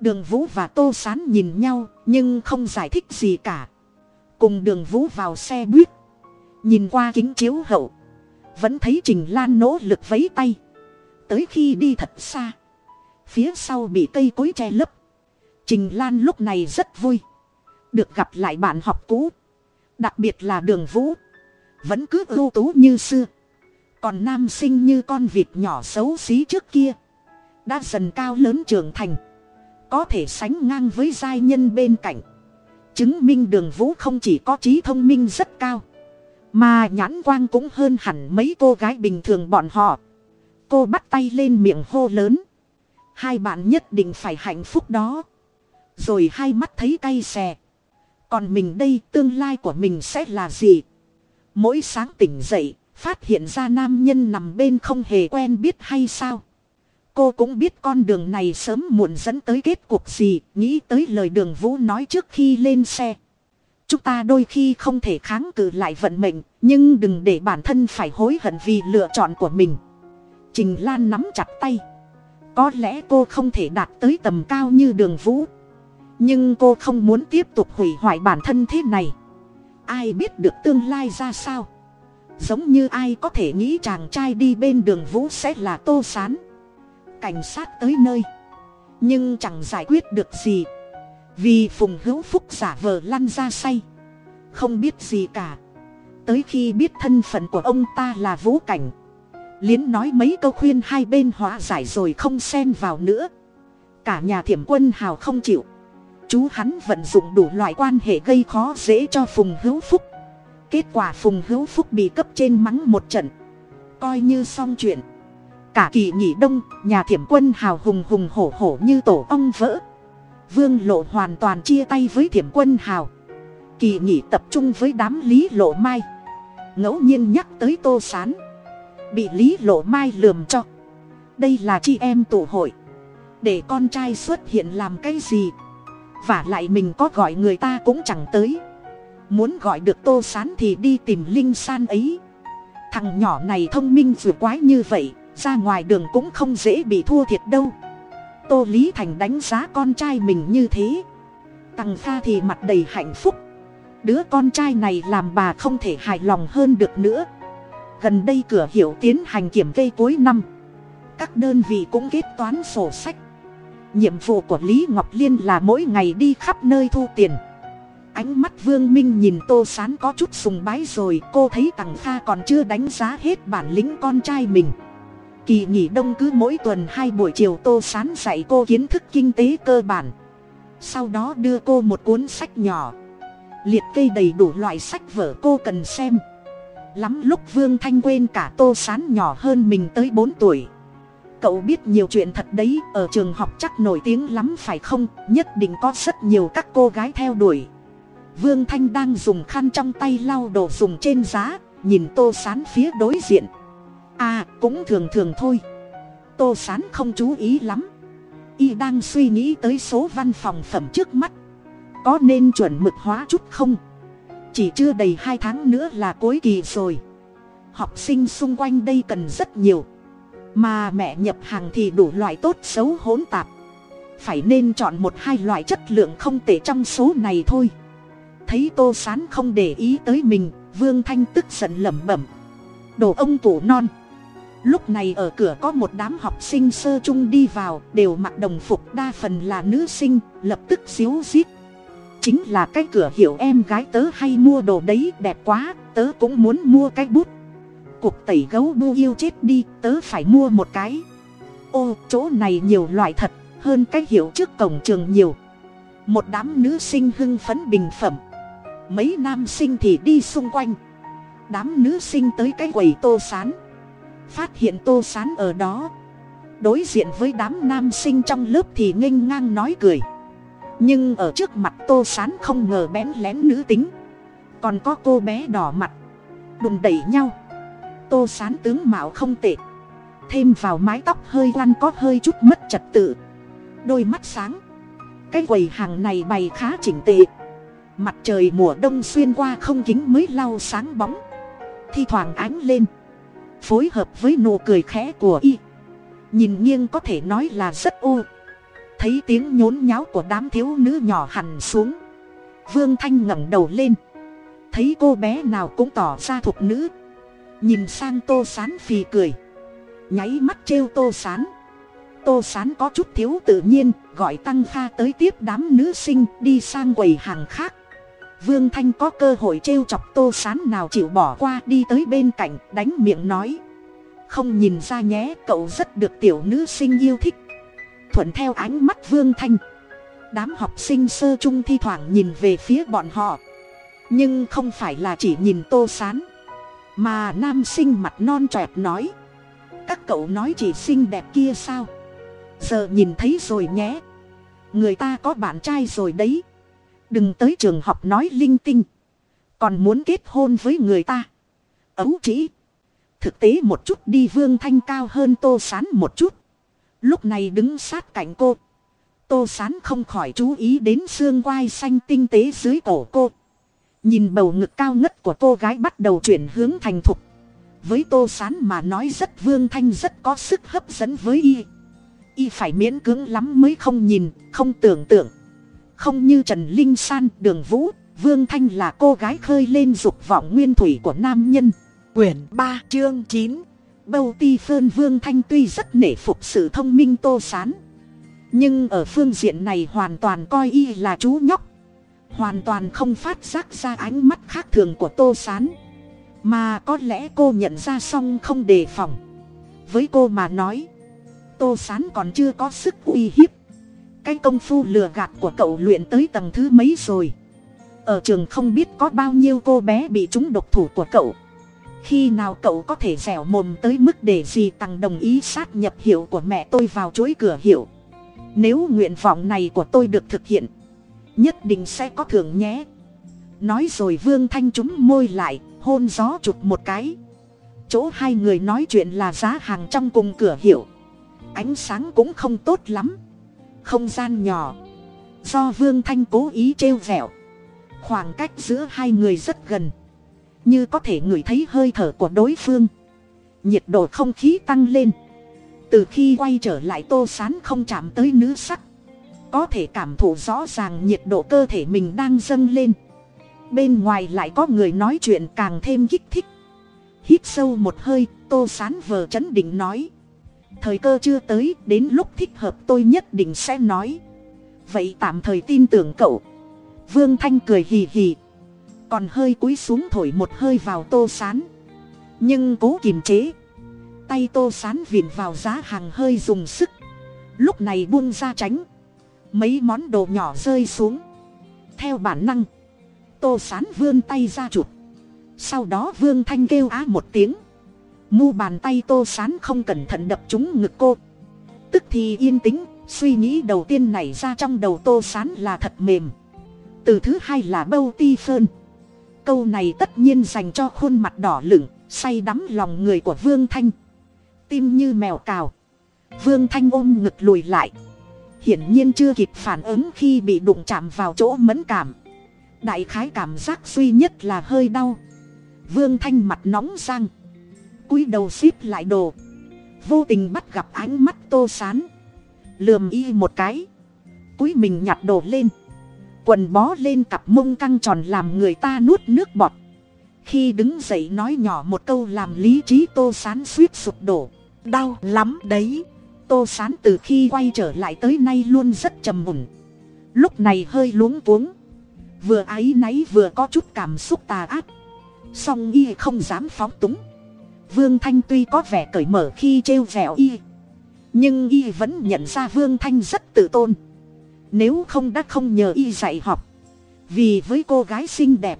Đường vũ và tô sán nhìn nhau, nhưng không giải thích gì cả. Cùng đường vũ vào xe buýt. Nhìn qua kính chiếu hậu, vẫn thấy trình lan nỗ lực vấy tay. Tới khi đi thật xa, phía sau bị cây cối che lấp. Trình lan lúc này rất vui. Được gặp lại bạn học cũ. Đặc biệt là đường vũ. Vẫn cứ ưu tú như xưa còn nam sinh như con vịt nhỏ xấu xí trước kia đã dần cao lớn trưởng thành có thể sánh ngang với giai nhân bên cạnh chứng minh đường vũ không chỉ có trí thông minh rất cao mà nhãn quang cũng hơn hẳn mấy cô gái bình thường bọn họ. Cô bắt tay lên miệng hô lớn. Hai bạn nhất định phải hạnh phúc đó. Rồi hai mắt thấy cay xè. Còn mình đây tương lai của mình sẽ là gì? Mỗi sáng tỉnh dậy, phát hiện ra nam nhân nằm bên không hề quen biết hay sao? cô cũng biết con đường này sớm muộn dẫn tới kết cục gì, nghĩ tới lời đường vũ nói trước khi lên xe. Chúng ta đôi khi không thể kháng cự lại vận mệnh, nhưng đừng để bản thân phải hối hận vì lựa chọn của mình. Trình Lan nắm chặt tay. Có lẽ cô không thể đạt tới tầm cao như đường vũ. Nhưng cô không muốn tiếp tục hủy hoại bản thân thế này. Ai biết được tương lai ra sao. Giống như ai có thể nghĩ chàng trai đi bên đường vũ sẽ là tô sán. Cảnh sát tới nơi. Nhưng chẳng giải quyết được gì. Vì Phùng Hữu Phúc giả vờ lăn ra say. Không biết gì cả. Tới khi biết thân phận của ông ta là Vũ Cảnh. Liến nói mấy câu khuyên hai bên hóa giải rồi không xen vào nữa. Cả nhà thiểm quân hào không chịu. Chú hắn vận dụng đủ loại quan hệ gây khó dễ cho Phùng Hữu Phúc. Kết quả Phùng Hữu Phúc bị cấp trên mắng một trận. Coi như xong chuyện. Cả kỳ nghỉ đông, nhà thiểm quân hào hùng hùng hổ hổ như tổ ong vỡ. Vương lộ hoàn toàn chia tay với thiểm quân hào. Kỳ nghỉ tập trung với đám lý lộ mai. ngẫu nhiên nhắc tới tô sán. Bị lý lộ mai lườm cho. Đây là chị em tụ hội. Để con trai xuất hiện làm cái gì. Và lại mình có gọi người ta cũng chẳng tới. Muốn gọi được tô sán thì đi tìm linh san ấy. Thằng nhỏ này thông minh vừa quái như vậy, ra ngoài đường cũng không dễ bị thua thiệt đâu. Tô lý thành đánh giá con trai mình như thế. Tằng kha thì mặt đầy hạnh phúc. Đứa con trai này làm bà không thể hài lòng hơn được nữa. Gần đây cửa hiệu tiến hành kiểm kê cuối năm. Các đơn vị cũng kết toán sổ sách. Nhiệm vụ của lý ngọc liên là mỗi ngày đi khắp nơi thu tiền ánh mắt vương minh nhìn tô sán có chút sùng bái rồi, cô thấy tằng kha còn chưa đánh giá hết bản lĩnh con trai mình. Kỳ nghỉ đông cứ mỗi tuần hai buổi chiều tô sán dạy cô kiến thức kinh tế cơ bản. Sau đó đưa cô một cuốn sách nhỏ. Liệt kê đầy đủ loại sách vở cô cần xem. Lắm lúc vương thanh quên cả tô sán nhỏ hơn mình tới bốn tuổi. Cậu biết nhiều chuyện thật đấy, ở trường học chắc nổi tiếng lắm phải không? Nhất định có rất nhiều các cô gái theo đuổi vương thanh đang dùng khăn trong tay lau đồ dùng trên giá, nhìn tô sán phía đối diện. À cũng thường thường thôi. Tô sán không chú ý lắm. Y đang suy nghĩ tới số văn phòng phẩm trước mắt. Có nên chuẩn mực hóa chút không? Chỉ chưa đầy hai tháng nữa là cuối kỳ rồi. Học sinh xung quanh đây cần rất nhiều. Mà mẹ nhập hàng thì đủ loại tốt xấu hỗn tạp. Phải nên chọn một hai loại chất lượng không tệ trong số này thôi thấy tô sán không để ý tới mình, vương thanh tức giận lẩm bẩm. Đồ ông tủ non. Lúc này ở cửa có một đám học sinh sơ chung đi vào, đều mặc đồng phục, đa phần là nữ sinh, lập tức xíu xít. Chính là cái cửa hiệu em gái tớ hay mua đồ đấy, đẹp quá, tớ cũng muốn mua cái bút. Cuộc tẩy gấu bu yêu chết đi, tớ phải mua một cái. Ô, chỗ này nhiều loại thật, hơn cái hiệu trước cổng trường nhiều. Một đám nữ sinh hưng phấn bình phẩm mấy nam sinh thì đi xung quanh. Đám nữ sinh tới cái quầy tô sán. Phát hiện tô sán ở đó. Đối diện với đám nam sinh trong lớp thì nghênh ngang nói cười. Nhưng ở trước mặt tô sán không ngờ bén lén nữ tính. Còn có cô bé đỏ mặt. Đùn đẩy nhau. Tô sán tướng mạo không tệ. Thêm vào mái tóc hơi lăn có hơi chút mất trật tự. Đôi mắt sáng. Cái quầy hàng này bày khá chỉnh tệ mặt trời mùa đông xuyên qua không kính mới lau sáng bóng. Thi thoảng ánh lên. Phối hợp với nụ cười khẽ của y. Nhìn nghiêng có thể nói là rất ô. Thấy tiếng nhốn nháo của đám thiếu nữ nhỏ hằn xuống. Vương thanh ngẩng đầu lên. Thấy cô bé nào cũng tỏ ra thục nữ. Nhìn sang tô sán phì cười. Nháy mắt trêu tô sán. Tô sán có chút thiếu tự nhiên, gọi tăng kha tới tiếp đám nữ sinh đi sang quầy hàng khác vương thanh có cơ hội trêu chọc tô sán nào chịu bỏ qua đi tới bên cạnh, đánh miệng nói. Không nhìn ra nhé, cậu rất được tiểu nữ sinh yêu thích. Thuận theo ánh mắt vương thanh. Đám học sinh sơ chung thi thoảng nhìn về phía bọn họ. Nhưng không phải là chỉ nhìn tô sán, mà nam sinh mặt non trọt nói. Các cậu nói chỉ xinh đẹp kia sao? Giờ nhìn thấy rồi nhé. Người ta có bạn trai rồi đấy đừng tới trường học nói linh tinh. Còn muốn kết hôn với người ta. Ấu trĩ. Thực tế một chút đi vương thanh cao hơn tô sán một chút. Lúc này đứng sát cạnh cô. Tô sán không khỏi chú ý đến xương quai xanh tinh tế dưới cổ cô. Nhìn bầu ngực cao ngất của cô gái bắt đầu chuyển hướng thành thục. Với tô sán mà nói rất vương thanh rất có sức hấp dẫn với y. Y phải miễn cưỡng lắm mới không nhìn, không tưởng tượng không như trần linh san, đường vũ, vương thanh là cô gái khơi lên dục vọng nguyên thủy của nam nhân. Quyển ba, chương chín. Bâu ti phơn vương thanh tuy rất nể phục sự thông minh tô sán, nhưng ở phương diện này hoàn toàn coi y là chú nhóc. Hoàn toàn không phát giác ra ánh mắt khác thường của tô sán, mà có lẽ cô nhận ra xong không đề phòng. Với cô mà nói, tô sán còn chưa có sức uy hiếp cái công phu lừa gạt của cậu luyện tới tầng thứ mấy rồi? Ở trường không biết có bao nhiêu cô bé bị trúng độc thủ của cậu. Khi nào cậu có thể dẻo mồm tới mức để gì tăng đồng ý sát nhập hiệu của mẹ tôi vào chuỗi cửa hiệu? Nếu nguyện vọng này của tôi được thực hiện, nhất định sẽ có thưởng nhé. Nói rồi vương thanh chúng môi lại, hôn gió chụp một cái. Chỗ hai người nói chuyện là giá hàng trong cùng cửa hiệu. Ánh sáng cũng không tốt lắm không gian nhỏ. Do vương thanh cố ý trêu vẹo. Khoảng cách giữa hai người rất gần. Như có thể ngửi thấy hơi thở của đối phương. Nhiệt độ không khí tăng lên. Từ khi quay trở lại tô sán không chạm tới nữ sắc. Có thể cảm thụ rõ ràng nhiệt độ cơ thể mình đang dâng lên. Bên ngoài lại có người nói chuyện càng thêm kích thích. Hít sâu một hơi, tô sán vờ chấn định nói thời cơ chưa tới, đến lúc thích hợp tôi nhất định sẽ nói. Vậy tạm thời tin tưởng cậu. Vương thanh cười hì hì. Còn hơi cúi xuống thổi một hơi vào tô sán. Nhưng cố kiềm chế. Tay tô sán vịn vào giá hàng hơi dùng sức. Lúc này buông ra tránh. Mấy món đồ nhỏ rơi xuống. Theo bản năng, tô sán vươn tay ra chụp. Sau đó vương thanh kêu á một tiếng mu bàn tay tô sán không cẩn thận đập trúng ngực cô. Tức thì yên tĩnh, suy nghĩ đầu tiên nảy ra trong đầu tô sán là thật mềm. Từ thứ hai là bâu ti phơn. Câu này tất nhiên dành cho khuôn mặt đỏ lửng, say đắm lòng người của vương thanh. Tim như mèo cào. Vương thanh ôm ngực lùi lại. Hiển nhiên chưa kịp phản ứng khi bị đụng chạm vào chỗ mẫn cảm. Đại khái cảm giác duy nhất là hơi đau. Vương thanh mặt nóng răng cúi đầu xíp lại đồ. Vô tình bắt gặp ánh mắt tô sán. Lườm y một cái. Cúi mình nhặt đồ lên. Quần bó lên cặp mông căng tròn làm người ta nuốt nước bọt. Khi đứng dậy nói nhỏ một câu làm lý trí tô sán suýt sụp đổ. Đau lắm đấy. Tô sán từ khi quay trở lại tới nay luôn rất trầm mùng lúc này hơi luống cuống. Vừa áy náy vừa có chút cảm xúc tà ác. Song y không dám phóng túng vương thanh tuy có vẻ cởi mở khi trêu vẹo y, nhưng y vẫn nhận ra vương thanh rất tự tôn. Nếu không đã không nhờ y dạy học, vì với cô gái xinh đẹp,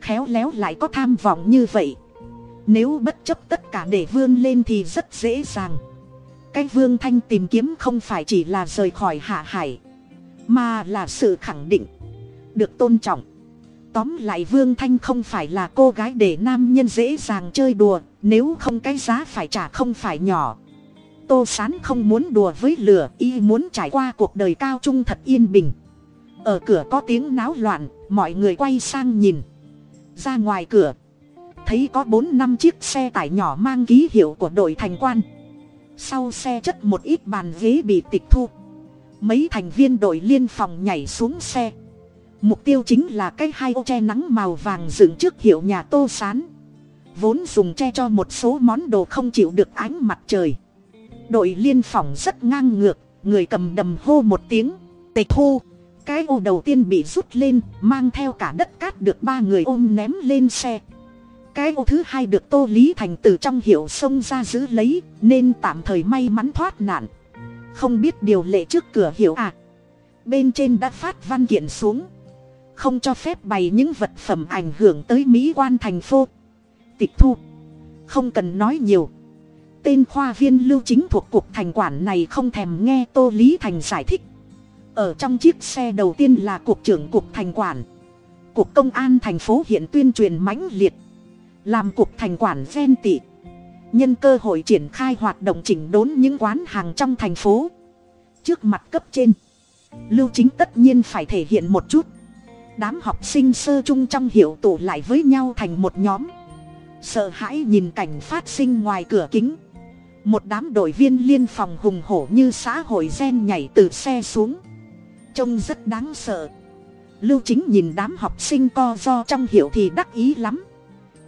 khéo léo lại có tham vọng như vậy. Nếu bất chấp tất cả để vươn lên thì rất dễ dàng. Cái vương thanh tìm kiếm không phải chỉ là rời khỏi hạ hải, mà là sự khẳng định, được tôn trọng tóm lại vương thanh không phải là cô gái để nam nhân dễ dàng chơi đùa, nếu không cái giá phải trả không phải nhỏ. Tô s á n không muốn đùa với lửa, y muốn trải qua cuộc đời cao trung thật yên bình. Ở cửa có tiếng náo loạn, mọi người quay sang nhìn. Ra ngoài cửa, thấy có bốn năm chiếc xe tải nhỏ mang ký hiệu của đội thành quan. Sau xe chất một ít bàn ghế bị tịch thu. Mấy thành viên đội liên phòng nhảy xuống xe mục tiêu chính là cái hai ô che nắng màu vàng dựng trước hiệu nhà tô sán. Vốn dùng che cho một số món đồ không chịu được ánh mặt trời. Đội liên phòng rất ngang ngược, người cầm đầm hô một tiếng, tịch thu! Cái ô đầu tiên bị rút lên, mang theo cả đất cát được ba người ôm ném lên xe. Cái ô thứ hai được tô lý thành từ trong hiệu sông ra giữ lấy, nên tạm thời may mắn thoát nạn. Không biết điều lệ trước cửa hiệu à. Bên trên đã phát văn kiện xuống không cho phép bày những vật phẩm ảnh hưởng tới mỹ quan thành phố. Tịch thu, không cần nói nhiều. Tên khoa viên lưu chính thuộc cục thành quản này không thèm nghe tô lý thành giải thích. Ở trong chiếc xe đầu tiên là cục trưởng cục thành quản. Cục công an thành phố hiện tuyên truyền mãnh liệt. Làm cục thành quản ven tị. Nhân cơ hội triển khai hoạt động chỉnh đốn những quán hàng trong thành phố. Trước mặt cấp trên, lưu chính tất nhiên phải thể hiện một chút đám học sinh sơ chung trong hiệu tụ lại với nhau thành một nhóm. Sợ hãi nhìn cảnh phát sinh ngoài cửa kính. Một đám đội viên liên phòng hùng hổ như xã hội gen nhảy từ xe xuống. Trông rất đáng sợ. Lưu chính nhìn đám học sinh co do trong hiệu thì đắc ý lắm.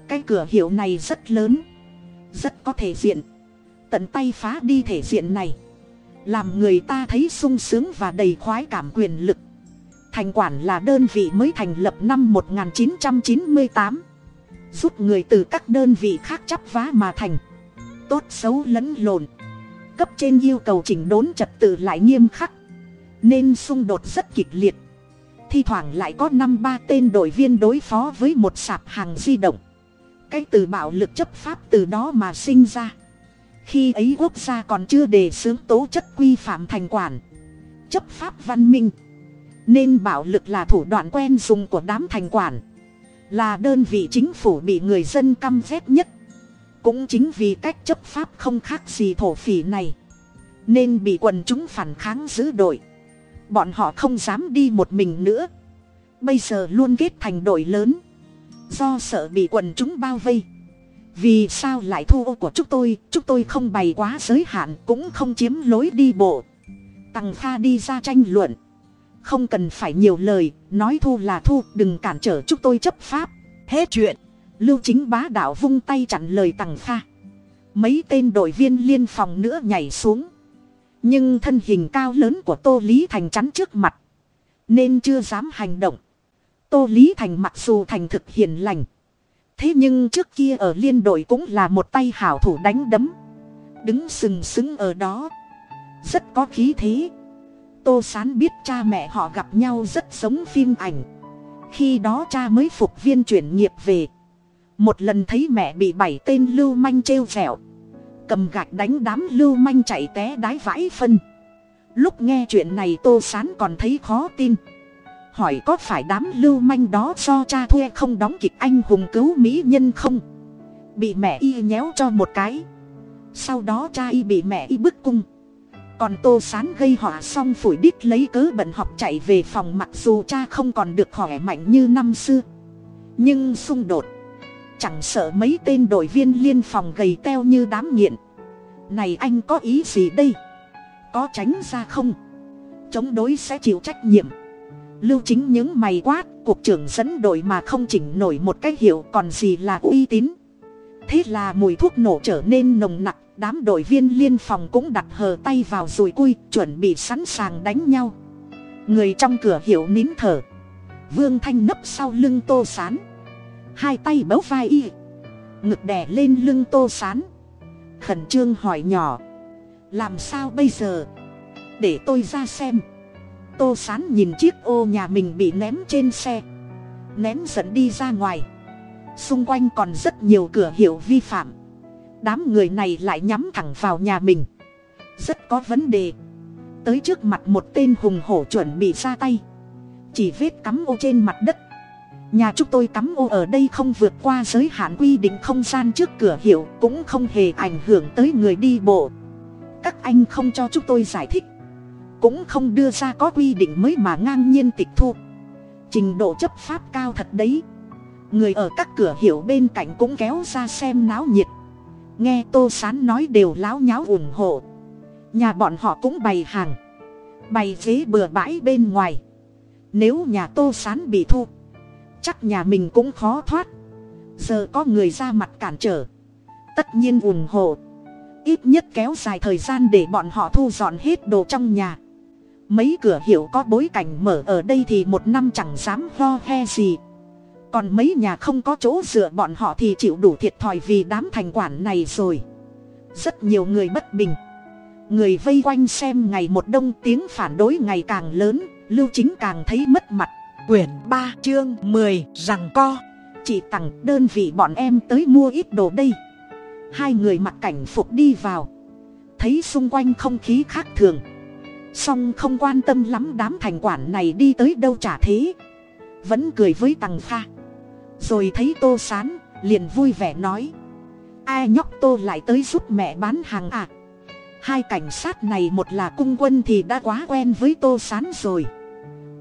Cái cửa hiệu này rất lớn. Rất có thể diện. Tận tay phá đi thể diện này. Làm người ta thấy sung sướng và đầy khoái cảm quyền lực thành quản là đơn vị mới thành lập năm 1998 giúp người từ các đơn vị khác chắp vá mà thành. Tốt xấu lẫn lộn. Cấp trên yêu cầu chỉnh đốn trật tự lại nghiêm khắc. Nên xung đột rất kịch liệt. Thi thoảng lại có năm ba tên đội viên đối phó với một sạp hàng di động. Cái từ bạo lực chấp pháp từ đó mà sinh ra. Khi ấy quốc gia còn chưa đề xướng tố chất quy phạm thành quản. Chấp pháp văn minh nên bạo lực là thủ đoạn quen dùng của đám thành quản. Là đơn vị chính phủ bị người dân căm ghét nhất. Cũng chính vì cách chấp pháp không khác gì thổ phỉ này. Nên bị quần chúng phản kháng giữ đội. Bọn họ không dám đi một mình nữa. Bây giờ luôn kết thành đội lớn. Do sợ bị quần chúng bao vây. Vì sao lại thu ô của chúng tôi? Chúng tôi không bày quá giới hạn cũng không chiếm lối đi bộ. Tằng pha đi ra tranh luận không cần phải nhiều lời, nói thu là thu, đừng cản trở chúng tôi chấp pháp. Hết chuyện. Lưu chính bá đạo vung tay chặn lời tằng pha mấy tên đội viên liên phòng nữa nhảy xuống. Nhưng thân hình cao lớn của tô lý thành chắn trước mặt. Nên chưa dám hành động. Tô lý thành mặc dù thành thực hiền lành. Thế nhưng trước kia ở liên đội cũng là một tay hảo thủ đánh đấm. Đứng sừng sững ở đó. Rất có khí thế tô sán biết cha mẹ họ gặp nhau rất giống phim ảnh. Khi đó cha mới phục viên chuyển nghiệp về. Một lần thấy mẹ bị bảy tên lưu manh trêu vẹo cầm gạch đánh đám lưu manh chạy té đái vãi phân. Lúc nghe chuyện này tô sán còn thấy khó tin. Hỏi có phải đám lưu manh đó do cha thuê không đóng kịch anh hùng cứu mỹ nhân không? Bị mẹ y nhéo cho một cái. Sau đó cha y bị mẹ y bức cung còn tô sán gây họa xong phủi đít lấy cớ bận học chạy về phòng mặc dù cha không còn được khỏe mạnh như năm xưa. Nhưng xung đột, chẳng sợ mấy tên đội viên liên phòng gầy teo như đám nghiện. Này anh có ý gì đây? Có tránh ra không? Chống đối sẽ chịu trách nhiệm. Lưu chính những mày quát, cuộc trưởng dẫn đội mà không chỉnh nổi một cái hiệu còn gì là uy tín. Thế là mùi thuốc nổ trở nên nồng nặc đám đội viên liên phòng cũng đặt hờ tay vào rùi cui, chuẩn bị sẵn sàng đánh nhau. Người trong cửa hiệu nín thở. Vương thanh nấp sau lưng tô sán. Hai tay bấu vai y. Ngực đè lên lưng tô sán. Khẩn trương hỏi nhỏ. Làm sao bây giờ? Để tôi ra xem. Tô sán nhìn chiếc ô nhà mình bị ném trên xe. Ném dẫn đi ra ngoài. Xung quanh còn rất nhiều cửa hiệu vi phạm đám người này lại nhắm thẳng vào nhà mình. Rất có vấn đề. Tới trước mặt một tên hùng hổ chuẩn bị ra tay. Chỉ vết cắm ô trên mặt đất. Nhà chúng tôi cắm ô ở đây không vượt qua giới hạn quy định không gian trước cửa hiệu cũng không hề ảnh hưởng tới người đi bộ. Các anh không cho chúng tôi giải thích. Cũng không đưa ra có quy định mới mà ngang nhiên tịch thu. Trình độ chấp pháp cao thật đấy. Người ở các cửa hiệu bên cạnh cũng kéo ra xem náo nhiệt nghe tô sán nói đều láo nháo ủng hộ. Nhà bọn họ cũng bày hàng, bày ghế bừa bãi bên ngoài. Nếu nhà tô sán bị thu, chắc nhà mình cũng khó thoát. Giờ có người ra mặt cản trở, tất nhiên ủng hộ. Ít nhất kéo dài thời gian để bọn họ thu dọn hết đồ trong nhà. Mấy cửa hiệu có bối cảnh mở ở đây thì một năm chẳng dám lo he gì còn mấy nhà không có chỗ dựa bọn họ thì chịu đủ thiệt thòi vì đám thành quản này rồi. Rất nhiều người bất bình. Người vây quanh xem ngày một đông tiếng phản đối ngày càng lớn, lưu chính càng thấy mất mặt. Quyển ba, chương mười, rằng co. Chị tặng đơn vị bọn em tới mua ít đồ đây. Hai người mặc cảnh phục đi vào. Thấy xung quanh không khí khác thường. Song không quan tâm lắm đám thành quản này đi tới đâu chả thế. Vẫn cười với tằng pha rồi thấy tô sán, liền vui vẻ nói. Ai nhóc tô lại tới giúp mẹ bán hàng à? Hai cảnh sát này một là cung quân thì đã quá quen với tô s á n rồi.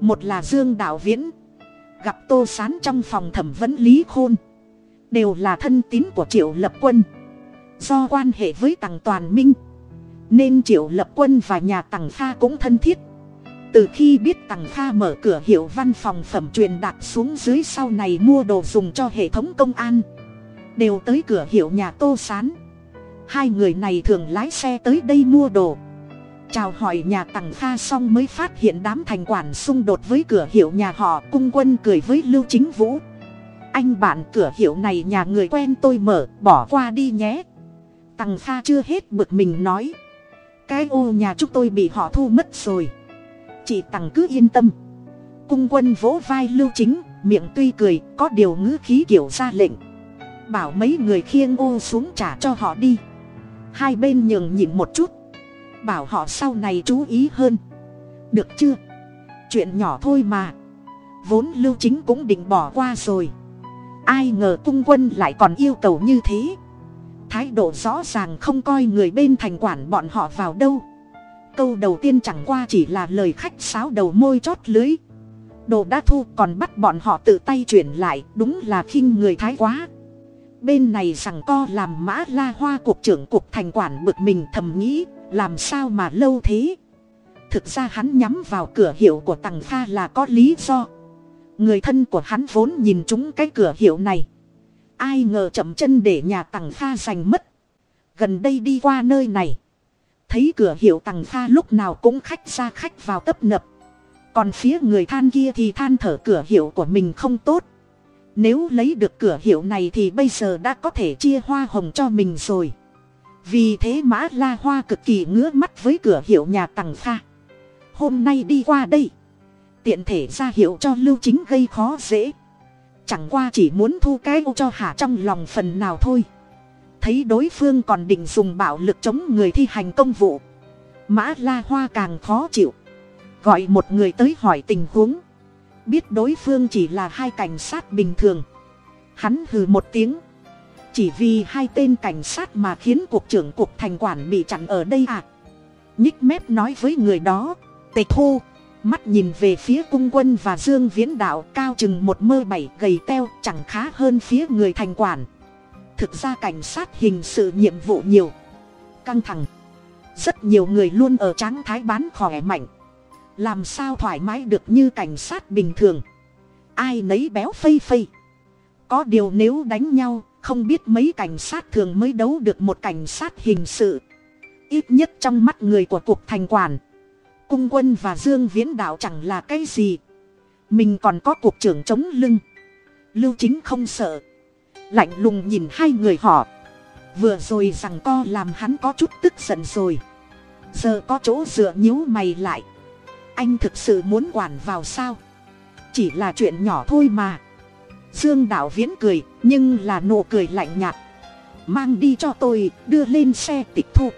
Một là dương đạo viễn. Gặp tô s á n trong phòng thẩm vấn lý khôn. Đều là thân tín của triệu lập quân. Do quan hệ với tằng toàn minh. Nên triệu lập quân và nhà tằng pha cũng thân thiết từ khi biết tằng pha mở cửa hiệu văn phòng phẩm truyền đạt xuống dưới sau này mua đồ dùng cho hệ thống công an. Đều tới cửa hiệu nhà tô s á n hai người này thường lái xe tới đây mua đồ. Chào hỏi nhà tằng pha xong mới phát hiện đám thành quản xung đột với cửa hiệu nhà họ cung quân cười với lưu chính vũ. Anh bạn, cửa hiệu này nhà người quen tôi mở, bỏ qua đi nhé. Tằng pha chưa hết bực mình nói. Cái ô nhà chúng tôi bị họ thu mất rồi chị tằng cứ yên tâm. Cung quân vỗ vai lưu chính, miệng tuy cười, có điều ngữ khí kiểu ra lệnh. Bảo mấy người khiêng ô xuống trả cho họ đi. Hai bên nhường nhịn một chút. Bảo họ sau này chú ý hơn. Được chưa? Chuyện nhỏ thôi mà. Vốn lưu chính cũng định bỏ qua rồi. Ai ngờ cung quân lại còn yêu cầu như thế. Thái độ rõ ràng không coi người bên thành quản bọn họ vào đâu câu đầu tiên chẳng qua chỉ là lời khách sáo đầu môi chót lưới. Đồ đã thu còn bắt bọn họ tự tay chuyển lại, đúng là khinh người thái quá. Bên này rằng co làm mã la hoa cục trưởng cục thành quản bực mình thầm nghĩ, làm sao mà lâu thế? Thực ra hắn nhắm vào cửa hiệu của tằng pha là có lý do. Người thân của hắn vốn nhìn chúng cái cửa hiệu này. Ai ngờ chậm chân để nhà tằng pha giành mất. Gần đây đi qua nơi này thấy cửa hiệu tằng pha lúc nào cũng khách ra khách vào tấp nập còn phía người than kia thì than thở cửa hiệu của mình không tốt nếu lấy được cửa hiệu này thì bây giờ đã có thể chia hoa hồng cho mình rồi. Vì thế mã la hoa cực kỳ ngứa mắt với cửa hiệu nhà tằng pha. Hôm nay đi qua đây. Tiện thể ra hiệu cho lưu chính gây khó dễ. Chẳng qua chỉ muốn thu cái ô cho hạ trong lòng phần nào thôi. Thấy đối phương còn định dùng bạo lực chống người thi hành công vụ. Mã la hoa càng khó chịu. Gọi một người tới hỏi tình huống. Biết đối phương chỉ là hai cảnh sát bình thường. Hắn hừ một tiếng. Chỉ vì hai tên cảnh sát mà khiến cục trưởng cục thành quản bị chặn ở đây à? Nhích mép nói với người đó. Tề thu, mắt nhìn về phía cung quân và dương viễn đạo cao chừng một mơ bảy gầy teo, chẳng khá hơn phía người thành quản thực ra cảnh sát hình sự nhiệm vụ nhiều. Căng thẳng. Rất nhiều người luôn ở tráng thái bán khỏe mạnh. Làm sao thoải mái được như cảnh sát bình thường? Ai nấy béo phây phây. Có điều nếu đánh nhau, không biết mấy cảnh sát thường mới đấu được một cảnh sát hình sự. Ít nhất trong mắt người của cuộc thành quản, cung quân và dương viễn đạo chẳng là cái gì. Mình còn có cuộc trưởng chống lưng. Lưu chính không sợ lạnh lùng nhìn hai người họ. Vừa rồi rằng co làm hắn có chút tức giận rồi. Giờ có chỗ dựa nhíu mày lại. Anh thực sự muốn quản vào sao? Chỉ là chuyện nhỏ thôi mà. Dương đạo viễn cười, nhưng là nụ cười lạnh nhạt. Mang đi cho tôi, đưa lên xe tịch thu.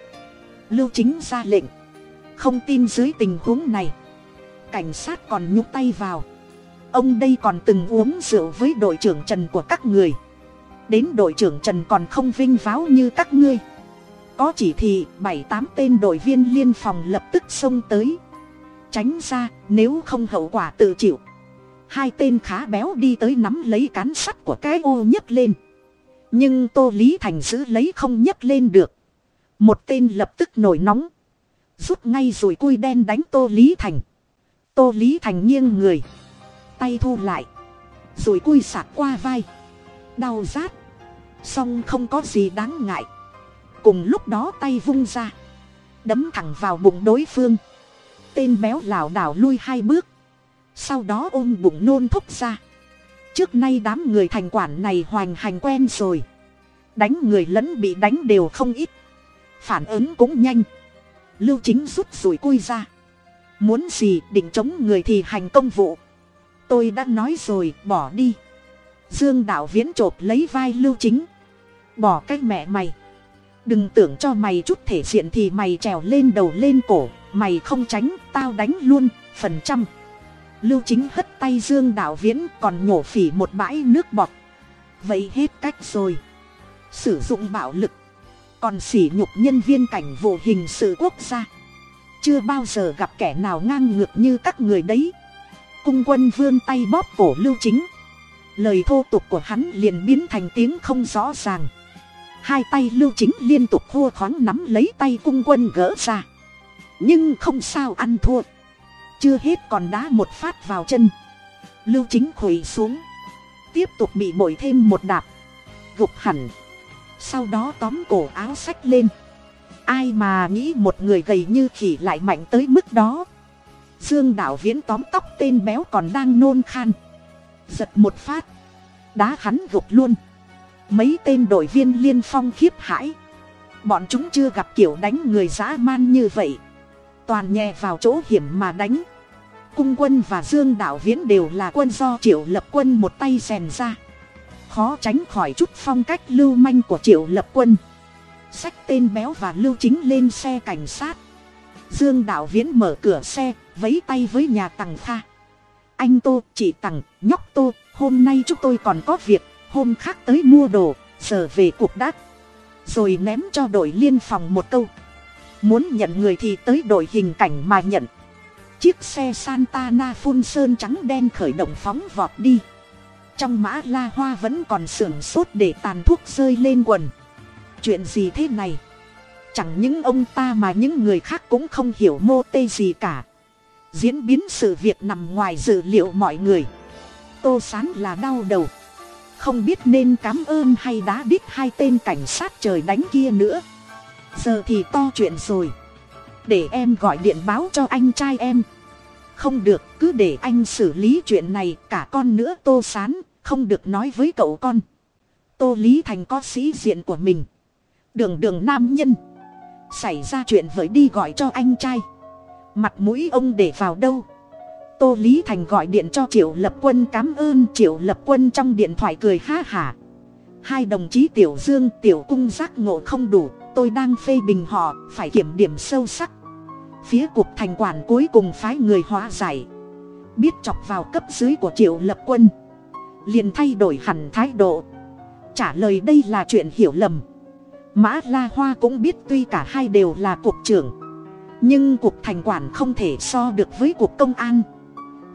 Lưu chính ra lệnh. Không tin dưới tình huống này. Cảnh sát còn nhúc tay vào. Ông đây còn từng uống rượu với đội trưởng trần của các người đến đội trưởng trần còn không vinh váo như các ngươi. Có chỉ thị, bảy tám tên đội viên liên phòng lập tức xông tới. Tránh ra, nếu không hậu quả tự chịu. Hai tên khá béo đi tới nắm lấy cán sắt của cái ô nhấc lên. Nhưng tô lý thành giữ lấy không nhấc lên được. Một tên lập tức nổi nóng. Rút ngay rồi cui đen đánh tô lý thành. Tô lý thành nghiêng người. Tay thu lại. Rồi cui sạc qua vai. Đau rát song không có gì đáng ngại. Cùng lúc đó tay vung ra. Đấm thẳng vào bụng đối phương. Tên béo lảo đảo lui hai bước. Sau đó ôm bụng nôn thúc ra. Trước nay đám người thành quản này hoành hành quen rồi. Đánh người lẫn bị đánh đều không ít. Phản ứng cũng nhanh. Lưu chính rút rủi cui ra. Muốn gì định chống người thì hành công vụ. Tôi đã nói rồi, bỏ đi dương đạo viễn chộp lấy vai lưu chính. Bỏ cái mẹ mày. Đừng tưởng cho mày chút thể diện thì mày trèo lên đầu lên cổ. Mày không tránh, tao đánh luôn, phần trăm. Lưu chính hất tay dương đạo viễn, còn nhổ phỉ một bãi nước bọt. Vậy hết cách rồi. Sử dụng bạo lực. Còn sỉ nhục nhân viên cảnh vụ hình sự quốc gia. Chưa bao giờ gặp kẻ nào ngang ngược như các người đấy. Cung quân vươn tay bóp cổ lưu chính lời thô tục của hắn liền biến thành tiếng không rõ ràng. Hai tay lưu chính liên tục hô khoáng nắm lấy tay cung quân gỡ ra. Nhưng không sao ăn thua. Chưa hết còn đá một phát vào chân. Lưu chính khuỵu xuống. Tiếp tục bị bội thêm một đạp. Gục hẳn. Sau đó tóm cổ áo sách lên. Ai mà nghĩ một người gầy như khỉ lại mạnh tới mức đó. Dương đạo viễn tóm tóc tên béo còn đang nôn khan giật một phát. Đá hắn gục luôn. Mấy tên đội viên liên phong khiếp hãi. Bọn chúng chưa gặp kiểu đánh người dã man như vậy. Toàn nhẹ vào chỗ hiểm mà đánh. Cung quân và dương đạo viễn đều là quân do triệu lập quân một tay rèn ra. Khó tránh khỏi chút phong cách lưu manh của triệu lập quân. Xách tên béo và lưu chính lên xe cảnh sát. Dương đạo viễn mở cửa xe vấy tay với nhà tằng tha anh tô, chị tằng, nhóc tô, hôm nay chúng tôi còn có việc, hôm khác tới mua đồ, giờ về cuộc đắc rồi ném cho đội liên phòng một câu. Muốn nhận người thì tới đội hình cảnh mà nhận. Chiếc xe santana phun sơn trắng đen khởi động phóng vọt đi. Trong mã la hoa vẫn còn sưởng sốt để tàn thuốc rơi lên quần. Chuyện gì thế này? Chẳng những ông ta mà những người khác cũng không hiểu mô tê gì cả diễn biến sự việc nằm ngoài dự liệu mọi người. Tô sán là đau đầu. Không biết nên cám ơn hay đá đít hai tên cảnh sát trời đánh kia nữa. Giờ thì to chuyện rồi. Để em gọi điện báo cho anh trai em. Không được, cứ để anh xử lý chuyện này cả con nữa, tô sán. Không được nói với cậu con. Tô lý thành có sĩ diện của mình. Đường đường nam nhân. Xảy ra chuyện với đi gọi cho anh trai mặt mũi ông để vào đâu. Tô lý thành gọi điện cho triệu lập quân cám ơn triệu lập quân. Trong điện thoại cười ha hả. Hai đồng chí tiểu dương, tiểu cung giác ngộ không đủ, tôi đang phê bình họ, phải kiểm điểm sâu sắc. Phía cục thành quản cuối cùng phái người hóa giải. Biết chọc vào cấp dưới của triệu lập quân. Liền thay đổi hẳn thái độ. Trả lời đây là chuyện hiểu lầm. Mã la hoa cũng biết, tuy cả hai đều là cục trưởng nhưng cuộc thành quản không thể so được với cuộc công an.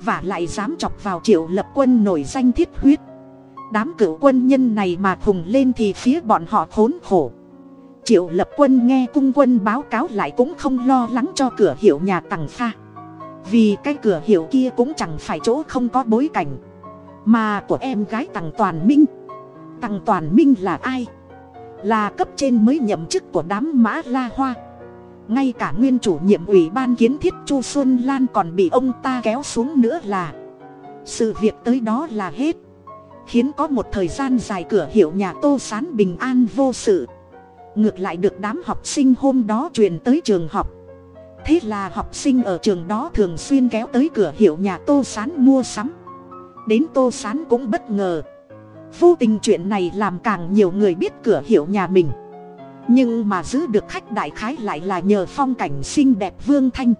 Và lại dám chọc vào triệu lập quân nổi danh thiết huyết. Đám cựu quân nhân này mà thùng lên thì phía bọn họ khốn khổ. Triệu lập quân nghe cung quân báo cáo lại cũng không lo lắng cho cửa hiệu nhà tằng pha vì cái cửa hiệu kia cũng chẳng phải chỗ không có bối cảnh. Mà của em gái tằng toàn minh. Tằng toàn minh là ai? Là cấp trên mới nhậm chức của đám mã la hoa ngay cả nguyên chủ nhiệm ủy ban kiến thiết chu xuân lan còn bị ông ta kéo xuống nữa là, sự việc tới đó là hết. Khiến có một thời gian dài cửa hiệu nhà tô sán bình an vô sự. Ngược lại được đám học sinh hôm đó truyền tới trường học. Thế là học sinh ở trường đó thường xuyên kéo tới cửa hiệu nhà tô sán mua sắm. Đến tô sán cũng bất ngờ. Vô tình chuyện này làm càng nhiều người biết cửa hiệu nhà mình nhưng mà giữ được khách đại khái lại là nhờ phong cảnh xinh đẹp vương thanh.